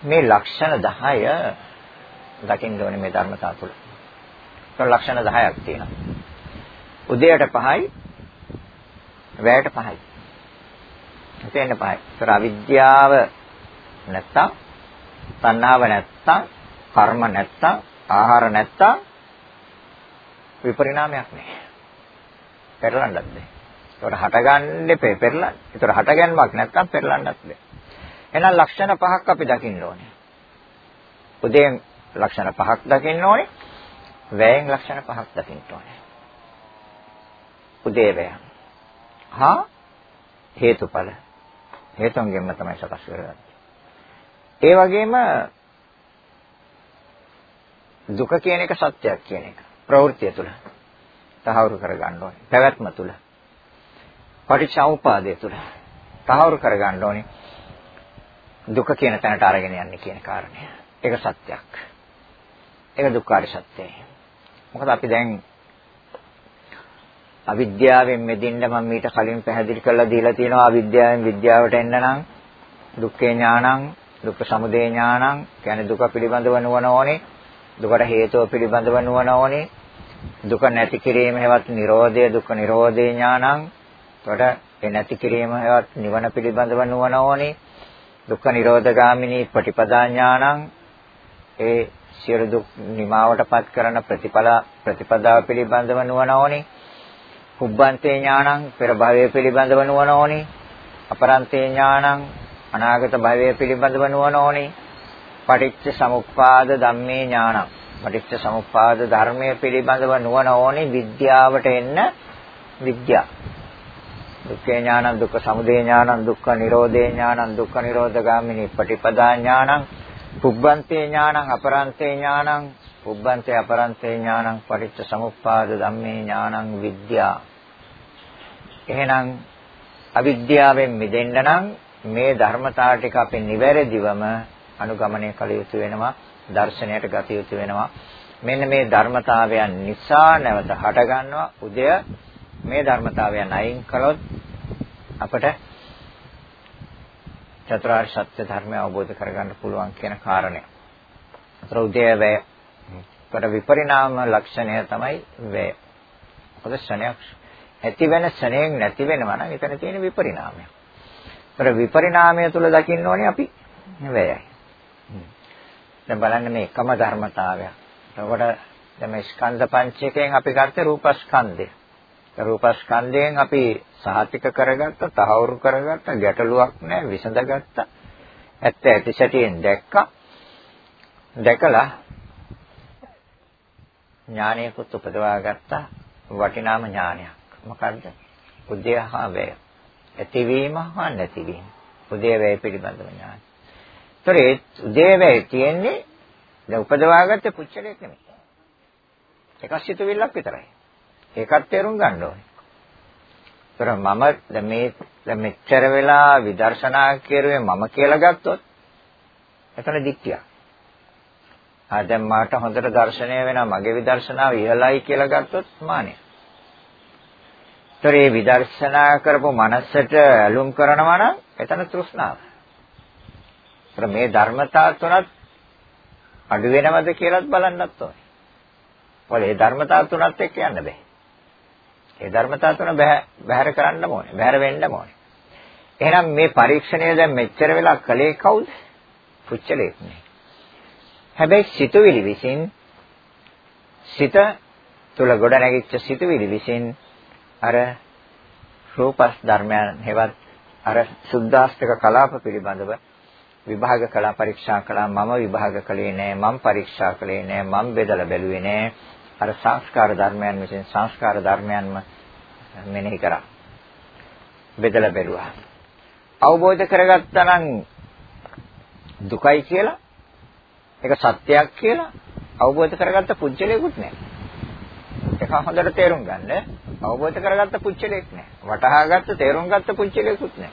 මේ ලක්ෂණ 10 දකින්න ඕනේ මේ ධර්මතාව තුළ. ඒ ලක්ෂණ 10ක් තියෙනවා. උදේට 5යි, වැයට 5යි. හිතෙන්න පහයි. ඒතර අවිද්‍යාව නැත්තම්, තණ්හාව නැත්තම්, කර්ම නැත්තම්, ආහාර නැත්තම් විපරිණාමයක් නෑ. පෙරලන්නත් බෑ. ඒතකොට හටගන්න දෙපේ පෙරලන්න. ඒතකොට හටගැන්මක් නැත්තම් පෙරලන්නත් බෑ. එහෙනම් ලක්ෂණ පහක් අපි දකින්න ඕනේ. උදයෙන් ලක්ෂණ පහක් දකින්න ඕනේ. වැයෙන් ලක්ෂණ පහක් දකින්න ඕනේ. උදේ වැය. හා හේතුඵල. හේතුන්ගෙන්ම තමයි සකස් වෙන්නේ. ඒ වගේම දුක කියන එක සත්‍යයක් කියන එක. ප්‍රවෘත්තිය තුළ තහවුරු කරගන්න ඕනේ. පැවැත්ම තුළ. පටිච්චසමුපාදය තුළ තහවුරු කරගන්න ඕනේ. දුක කියන තැනට අරගෙන යන්නේ කියන කාරණය. ඒක සත්‍යයක්. ඒක දුක්ඛාර සත්‍යයි. මොකද අපි දැන් අවිද්‍යාවෙන් මෙදින්න මම මීට කලින් පැහැදිලි කරලා දීලා තියෙනවා. අවිද්‍යාවෙන් විද්‍යාවට එන්න නම් දුක්ඛේ ඥානං දුක්ඛ සමුදය ඥානං කියන්නේ දුක පිළිබඳව නුවණ ඕනේ. දුකට හේතුව පිළිබඳව නුවණ ඕනේ. දුක නැති කිරීම හේවත් නිරෝධය දුක්ඛ නිරෝධේ ඥානං. එතකොට ඒ නැති කිරීම හේවත් නිවන පිළිබඳව නුවණ ඕනේ. දුක්ඛ නිරෝධගාමිනී ප්‍රතිපදා ඥානං. ඒ සියලු දුක් නිමාවටපත් කරන ප්‍රතිපල ප්‍රතිපදාව පිළිබඳව නුවණ ඕනේ. පුබ්බන්තේ ඥානං පෙර භවයේ පිළිබඳව නුවණ ඕනේ අපරන්තේ ඥානං අනාගත භවයේ පිළිබඳව නුවණ ඕනේ පටිච්ච සමුප්පාද ධම්මේ ඥානං. පටිච්ච සමුප්පාද ධර්මයේ පිළිබඳව නුවණ ඕනේ විද්‍යාවට එන්න විද්‍යාව දුක්ඛ ඥානං දුක්ඛ සමුදය ඥානං දුක්ඛ නිරෝධේ ඥානං දුක්ඛ නිරෝධගාමිනී පටිපදා ඥානං. පුබ්බන්තේ ඥානං අපරන්තේ ඥානං. පුබ්බන්තේ අපරන්තේ ඥානං පටිච්ච සමුප්පාද ධම්මේ ඥානං විද්‍යා. එහෙනම් අවිද්‍යාවෙන් මිදෙන්න නම් මේ ධර්මතාව ටික අපි නිවැරදිවම අනුගමනය කළ යුතු වෙනවා දර්ශනයට ගත යුතු වෙනවා මෙන්න මේ ධර්මතාවයන් නිසා නැවත හට ගන්නවා උදය මේ ධර්මතාවයන් අයින් කළොත් අපට චතුරාර්ය සත්‍ය ධර්මය අවබෝධ කරගන්න පුළුවන් කියන කාරණය. අතර උදය වේ. කොට විපරිණාම ලක්ෂණය තමයි වේ. මොකද ශණයක් ඇති වෙන ශණයෙන් නැති වෙනවා නම් එතන තියෙන විපරිණාමය. ඒතර විපරිණාමය තුල දකින්න ඕනේ අපි වේයයි. දැන් බලන්න මේ එකම ධර්මතාවය. එතකොට දැන් මේ ස්කන්ධ පංචකයෙන් අපි ගත්ත රූපස්කන්ධය. රූපස්කන්ධයෙන් අපි සහතික කරගත්ත, තහවුරු කරගත්ත, ගැටලුවක් නැහැ, විසඳගත්ත. ඇත්ත ඇති සැටියෙන් දැක්කා. දැකලා ඥානයකුත් උපදවා ගත්ත වටිනාම ඥානයක්. මොකද්ද? උද්‍යහා වේ. ඇතිවීම හා නැතිවීම. උදේවැය පිළිබඳව ඥාන. ඒතර ඒ උදේවැය තියෙන්නේ දැන් උපදවාගත්ත පුච්චලයක් නෙමෙයි. එකක් සිතුවිල්ලක් විතරයි. ඒකත් තේරුම් ගන්න ඕනේ. ඒතර මම දැන් මේ දැන් මෙච්චර වෙලා විදර්ශනා කරුවේ මම කියලා ගත්තොත් එතන දික්තියක්. ආ දැන් මාට හොඳට දර්ශනය වෙනවා මගේ විදර්ශනාව ඉහළයි කියලා ගත්තොත් මානෙ. ඒතර මේ විදර්ශනා කරපු මනසට ඇලුම් කරනවා නම් එතන තෘෂ්ණාව. ඒතර මේ ධර්මතා තුනත් අඩු වෙනවද කියලාත් බලන්නත් ඕනේ. ඔය ඒ ධර්මතා තුනත් එක්ක යන්න බෑ. ඒ ධර්මතා තුන බැහැර කරන්න ඕනේ. බැහැර වෙන්න ඕනේ. එහෙනම් මේ පරීක්ෂණය දැන් මෙච්චර වෙලා කළේ කවුද? පුච්චලෙක් නේ. හැබැයි සිතුවිලි විසින් සිත තුල ගොඩනැගිච්ච සිතුවිලි විසින් අර රූපස් ධර්මයන් හෙවත් අර සුද්දාස්තක කලාප පිළිබඳව විභාග කළා පරීක්ෂා කළා. මම විභාග කළේ නෑ මම පරීක්ෂා කළේ නෑ මම බෙදලා බැලුවේ නෑ. අර සංස්කාර ධර්මයන් විසින් සංස්කාර ධර්මයන්ම මෙනෙහි කරා. බෙදලා බැලුවා. අවබෝධ කරගත්තා නම් දුකයි කියලා ඒක සත්‍යයක් කියලා අවබෝධ කරගත්ත පුජ්‍යලයකුත් නෑ. ඒක හොඳට තේරුම් ගන්න අවබෝධ කරගත්ත පුච්චලෙක් නෑ. වටහාගත්ත තේරුම් ගත්ත පුච්චලෙකුත් නෑ.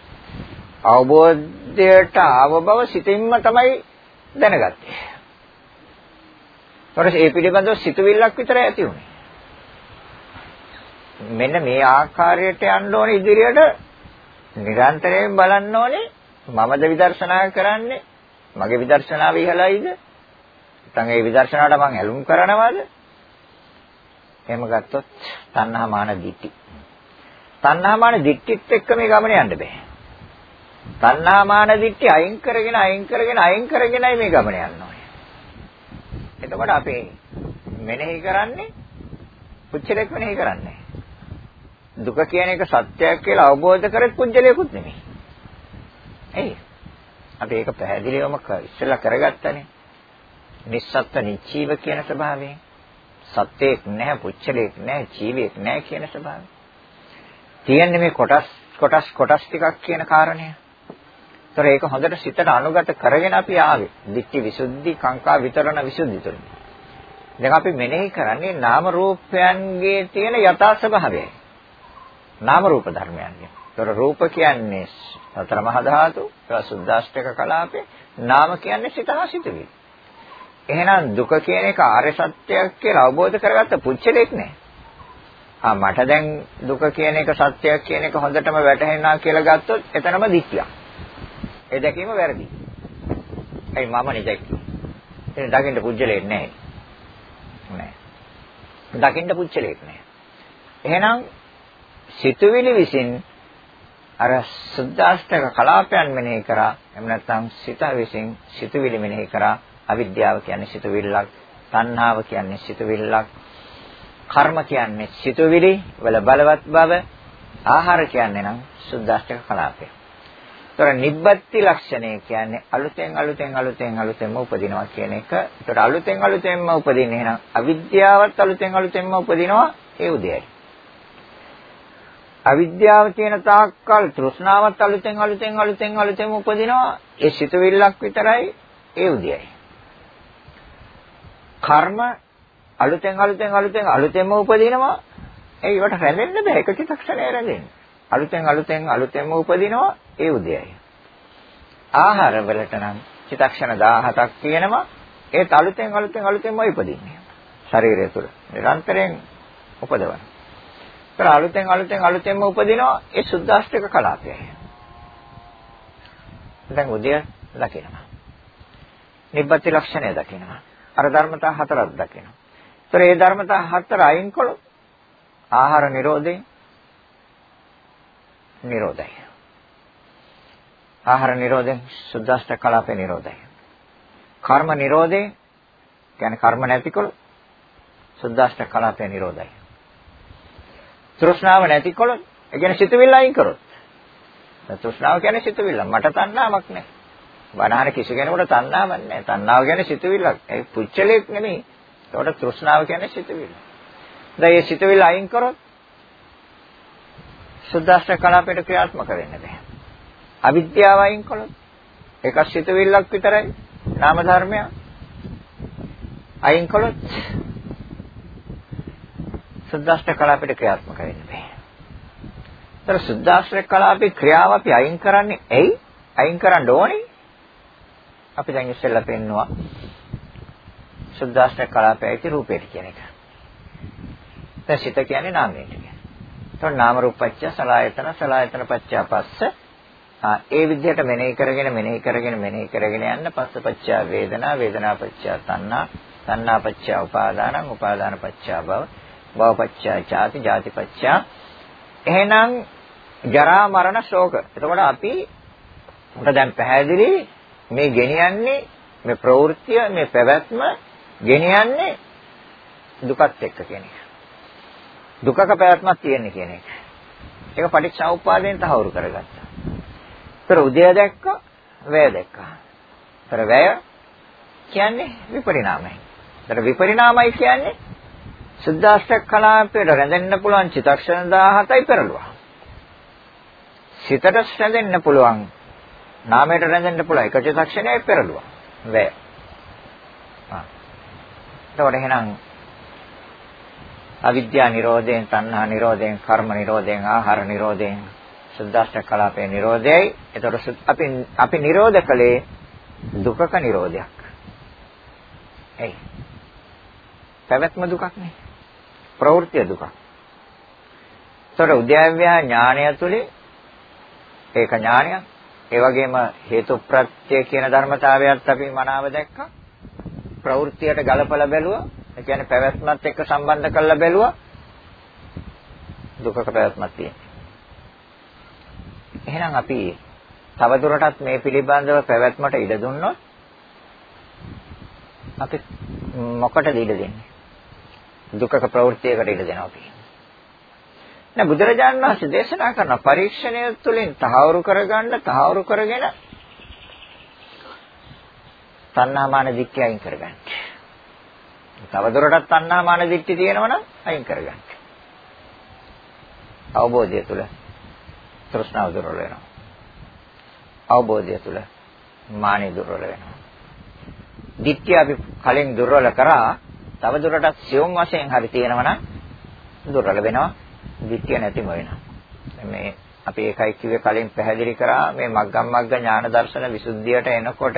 අවබෝධයට ආව බව සිතින්ම තමයි දැනගත්තේ. ඊට ඒ පිළිබඳව සිතුවිල්ලක් විතර ඇති වුණේ. මෙන්න මේ ආකාරයට යන්න ඕනේ ඉදිරියට නිරන්තරයෙන් බලන්න ඕනේ මමද විදර්ශනා කරන්නේ මගේ විදර්ශනාව ඉහළයිද නැත්නම් ඒ විදර්ශනාවට මම ඇලුම් කරනවද එහෙම ගත්තොත් තණ්හා මාන දිට්ඨි. තණ්හා මාන දිට්ඨිත් එක්ක මේ ගමන යන්න බෑ. තණ්හා මාන දිට්ඨි අයින් කරගෙන අයින් කරගෙන අයින් කරගෙනයි මේ ගමන යන්න ඕනේ. එතකොට අපි මෙනෙහි කරන්නේ පුච්චලෙක් මෙනෙහි කරන්නේ. දුක කියන එක සත්‍යයක් කියලා අවබෝධ කරත් පුජ්‍යලයකුත් නෙමෙයි. එයි. අපි ඒක පැහැදිලිවම ඉස්සෙල්ලා කරගත්තනේ. නිස්සත්ත්ව නිචීව කියන ස්වභාවයෙන්. සත්‍යයක් නැහැ, පුච්චලයක් නැහැ, ජීවියක් නැහැ කියන ස්වභාවය. තියෙන්නේ මේ කොටස් කොටස් කොටස් ටිකක් කියන කාරණය. ඒතර ඒක හොඳට සිතට අනුගත කරගෙන අපි ආවේ. දික්ටි විසුද්ධි, කාංකා විතරණ විසුද්ධි තුන. දැන් අපි මෙනෙහි කරන්නේ නාම රූපයන්ගේ තියෙන යථා ස්වභාවයයි. නාම රූප ධර්මයන්ගේ. ඒතර රූප කියන්නේ සතර මහා ධාතු, ඒවා සුද්දාෂ්ටක කලාපේ, නාම කියන්නේ සිත හා සිතුවිලි. එහෙනම් දුක කියන එක ආර්ය සත්‍යයක් කියලා අවබෝධ කරගත්ත පුච්චලෙක් නෑ. ආ මට දැන් දුක කියන එක සත්‍යයක් කියන එක හොඳටම වැටහෙනවා කියලා ගත්තොත් එතනම දික්තියක්. ඒ දැකීම වැරදි. ඒ මම නෙදැක්කේ. එතන දකින්න පුච්චලෙක් නෑ. නෑ. දකින්න පුච්චලෙක් නෑ. එහෙනම් සිතුවිලි විසින් අර සුද්දාෂ්ටක කලාපයන් මෙනෙහි කරා එහෙම නැත්නම් සිත විසින් සිතුවිලි මෙනෙහි කරා අවිද්‍යාව කියන්නේ සිතුවිල්ලක්, තණ්හාව කියන්නේ සිතුවිල්ලක්, කර්ම කියන්නේ සිතුවිලි වල බලවත් බව, ආහාර කියන්නේ නම් සුද්දාෂ්ටක කලාපය. ඒතර නිබ්බත්ති ලක්ෂණය කියන්නේ අලුතෙන් අලුතෙන් අලුතෙන් අලුතෙන්ම උපදිනවා කියන එක. ඒතර අලුතෙන් අලුතෙන්ම උපදින්නේ එහෙනම් අවිද්‍යාවත් අලුතෙන් අලුතෙන්ම උපදිනවා ඒ උදයයි. අවිද්‍යාව තියෙන තාක්කල් තෘෂ්ණාවත් අලුතෙන් අලුතෙන් අලුතෙන් අලුතෙන් උපදිනවා ඒ සිතුවිල්ලක් විතරයි ඒ උදයයි. කර්ම අලුතෙන් අලුතෙන් අලුතෙන් අලුතෙන්ම උපදිනවා. ඒ ඒවට රැඳෙන්න බෑ. එක චිත්තක්ෂණය රැඳෙන්නේ. අලුතෙන් අලුතෙන් අලුතෙන්ම උපදිනවා ඒ උදයයි. ආහාර වලට නම් චිත්තක්ෂණ 17ක් තියෙනවා. ඒත් අලුතෙන් අලුතෙන් අලුතෙන්ම උපදින්නේ. ශරීරය තුළ නිරන්තරයෙන් උපදවන. ඒතර අලුතෙන් අලුතෙන් අලුතෙන්ම උපදිනවා ඒ සුද්දාෂ්ටක කලාපයයි. දැන් උදය දකිනවා. නිබ්බති ලක්ෂණය දකිනවා. අර ධර්මතා හතරක් දකිනවා. ඒතර මේ ධර්මතා හතර අයින් කළොත් ආහාර නිරෝධේ නිරෝධය. ආහාර නිරෝධයෙන් සුද්දාෂ්ට කලාපේ නිරෝධය. කර්ම නිරෝධේ කියන්නේ කර්ම නැතිකොළ සුද්දාෂ්ට කලාපේ නිරෝධය. තෘෂ්ණාව නැතිකොළ ඒ කියන්නේ සිතුවිල්ල අයින් කරොත්. තෘෂ්ණාව කියන්නේ සිතුවිල්ල. මට තණ්හාවක් නැහැ. වනාන කිසි කෙනෙකුට තණ්හාවක් නැහැ. තණ්හාව කියන්නේ සිතුවිල්ලක්. ඒ පුච්චලයක් නෙමෙයි. ඒකට තෘෂ්ණාව කියන්නේ සිතුවිල්ල. දැන් මේ සිතුවිල්ල අයින් කරොත් සුද්දාස්ත්‍ර කලාපයට ක්‍රියාත්මක වෙන්න බෑ. අවිද්‍යාව අයින් කළොත් ඒක සිතුවිල්ලක් විතරයි. නාම ධර්මයක්. අයින් කළොත් සුද්දාස්ත්‍ර කලාපයට ක්‍රියාත්මක වෙන්න බෑ. ඒතර සුද්දාස්ත්‍ර කලාපේ ක්‍රියාව අපි අයින් කරන්නේ ඇයි? අයින් කරන්න ඕනේ අපි දැන් ඉස්සෙල්ලා පෙන්නවා සුද්දාෂ්ටක කලාපයයි රූපේට කියන එක. දැන් සිත කියන්නේ නාමයට කියන්නේ. එතකොට නාම රූපච්ච සලායතන සලායතන පච්ච පස්ස ඒ විදිහට මෙනෙහි කරගෙන මෙනෙහි කරගෙන මෙනෙහි කරගෙන යන්න පස්ස පච්ච වේදනා වේදනා පච්ච තණ්හා තණ්හා පච්ච උපාදානං උපාදාන පච්ච භව භව පච්ච ජාති ජාති පච්ච එහෙනම් ජරා මරණ ශෝක. එතකොට අපි උට දැන් පැහැදිලි මේ ගෙනියන්නේ මේ ප්‍රවෘත්තිය මේ පැවැත්ම ගෙනියන්නේ දුකත් එක්ක කියන එක. දුකක පැවැත්මක් තියෙන්නේ කියන එක. ඒක පටිච්චසමුප්පාදයෙන් තහවුරු කරගත්තා. ඒතර උදය දැක්ක, වැය දැක්කා. ඒතර වැය කියන්නේ විපරිණාමයි. ඒතර විපරිණාමයි කියන්නේ සුද්දාෂ්ටක කලාපයට රැඳෙන්න පුළුවන් චිතක්ෂණ 17යි පෙරළුවා. සිතට රැඳෙන්න පුළුවන් නාමයට රැඳෙන්න පුළුවන් එක චිත්තක්ෂණයයි පෙරළුවා. වැය. ආ. එතකොට එහෙනම් අවිද්‍යා නිරෝධයෙන්, තණ්හා නිරෝධයෙන්, කර්ම නිරෝධයෙන්, ආහාර නිරෝධයෙන්, සුද්දාෂ්ට කලාපේ නිරෝධයයි. එතකොට අපි අපි නිරෝධ කළේ දුකක නිරෝධයක්. එයි. පැවැත්ම දුකක් නේ. ප්‍රවෘත්ති දුකක්. ඒතර උද්‍යව්‍ය ඥානය තුලින් ඒක ඥානයක් ඒ වගේම හේතු ප්‍රත්‍ය කියන ධර්මතාවයත් අපි මනාව දැක්කා. ප්‍රවෘත්තියට ගලපලා බැලුවා. ඒ කියන්නේ පැවැත්මත් එක්ක සම්බන්ධ කරලා බැලුවා. දුකක පැවැත්මක් තියෙනවා. එහෙනම් අපි තවදුරටත් මේ පිළිබඳව පැවැත්මට ඉඩ දුන්නොත් අපි මොකටද ඉඩ දෙන්නේ? දුකක ප්‍රවෘත්තියකට ඉඩ දෙනවා අපි. නෑ බුදුරජාණන් වහන්සේ දේශනා කරන පරීක්ෂණය තුළින් තහවුරු කරගන්න තහවුරු කරගෙන තණ්හා මාන දික්කය අයින් කරගන්න. තවදුරටත් තණ්හා මාන දික්ටි තියෙනවා නම් අයින් කරගන්න. අවබෝධය තුළ තෘෂ්ණාව දුර්වල වෙනවා. අවබෝධය තුළ මානෙ දුර්වල වෙනවා. දික්ටි අපි කලින් දුර්වල කරා තවදුරටත් සියුම් වශයෙන් හරි තියෙනවා නම් දුර්වල වෙනවා. දික්තිය නැතිම වෙනවා. මේ අපි ඒකයි කිව්වේ කලින් පැහැදිලි කරා මේ මග්ගම් මග්ග ඥාන දර්ශන විසුද්ධියට එනකොට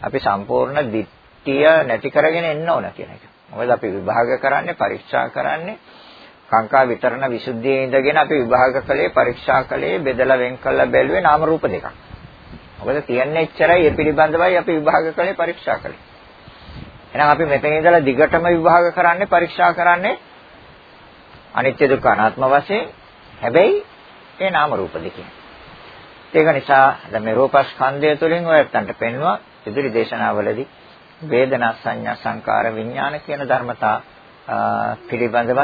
අපි සම්පූර්ණ දික්තිය නැති කරගෙන එන්න ඕන කියන එක. මොකද අපි විභාග කරන්නේ පරීක්ෂා කරන්නේ කාංකා විතරණ විසුද්ධියේ ඉඳගෙන අපි විභාග කළේ පරීක්ෂා කළේ බෙදලා වෙන් කළා බැලුවේ නාම රූප දෙකක්. මොකද තියන්නේ එච්චරයි ඒ පිළිබඳවයි අපි විභාග කළේ පරීක්ෂා කළේ. එහෙනම් අපි මෙතන ඉඳලා දිගටම විභාග කරන්නේ පරීක්ෂා කරන්නේ අනිත්‍ය දුක්ඛ අනාත්ම වශයෙන් හැබැයි ඒ නාම රූප දෙකෙන්. ඒක නිසා දැන් මේ රූපස්කන්ධය තුළින් ඔයත්තන්ට පෙන්වුවා ඉදිරි දේශනාවලදී වේදනා සංඥා සංකාර විඥාන කියන ධර්මතා පිළිබඳව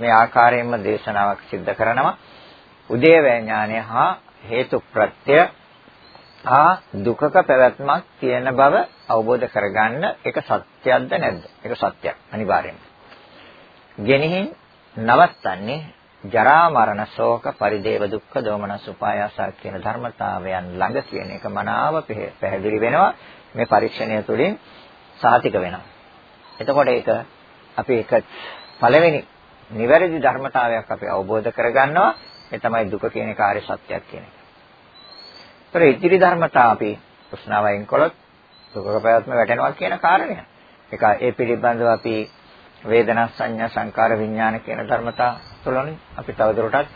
මේ ආකාරයෙන්ම දේශනාවක් සිද්ධ කරනවා. උදේවැය ඥානය හා හේතු ප්‍රත්‍ය හා දුකක පැවැත්මක් තියෙන බව අවබෝධ කරගන්න ඒක සත්‍යයක්ද නැද්ද? ඒක සත්‍යයක් අනිවාර්යයෙන්ම. ගෙනihin නවත්තන්නේ ජරා මරණ ශෝක පරිදේව දුක්ඛ දෝමනස් උපායාස කියන ධර්මතාවයන් ළඟ කියන එක මනාව පැහැදිලි වෙනවා මේ පරීක්ෂණය තුළින් සාතික වෙනවා. එතකොට ඒක අපි එක පළවෙනි නිවැරදි ධර්මතාවයක් අපි අවබෝධ කරගන්නවා ඒ තමයි දුක කියන කාර්ය සත්‍යයක් කියන එක. ඒතර ඉතිරි ධර්මතා අපි ප්‍රශ්නාවයින් කළොත් දුකක පැවැත්ම වැටෙනවා කියන කාරණය. ඒක ඒ පිළිබඳව අපි වේදනා සංඥා සංකාර විඥාන කියන ධර්මතා තුළනේ අපි තවදුරටත්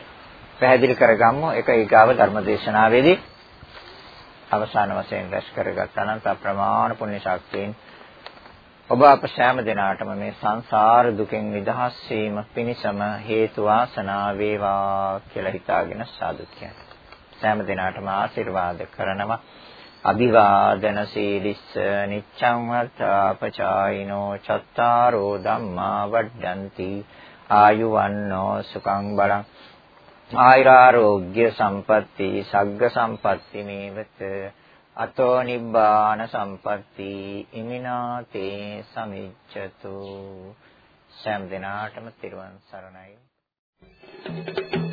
පැහැදිලි කරගමු ඒක ඊගාව ධර්මදේශනාවේදී අවසාන වශයෙන් රැස් කරගත් අනන්ත ප්‍රමාණ පුණ්‍ය ශක්තියෙන් ඔබ අප සෑම දිනාටම මේ සංසාර දුකෙන් නිදහස් වීම පිණිසම හේතු වාසනා වේවා කියලා හිතාගෙන සාදු කියනවා. සෑම දිනාටම ආශිර්වාද කරනවා. අභිවාදන සීලිස්ස නිච්ඡං වත්තාපචායිනෝ චත්තාරෝ ධම්මා වඩ්ඩಂತಿ ආයුවන්නෝ සුඛං බලං ආෛරාරෝග්‍ය සම්පatti සග්ග සම්පatti මේවත අතෝ නිබ්බාන සම්පatti ඉමිනාතේ සමිච්ඡතු සෑම දිනාටම තිරුවන් සරණයි Thank you.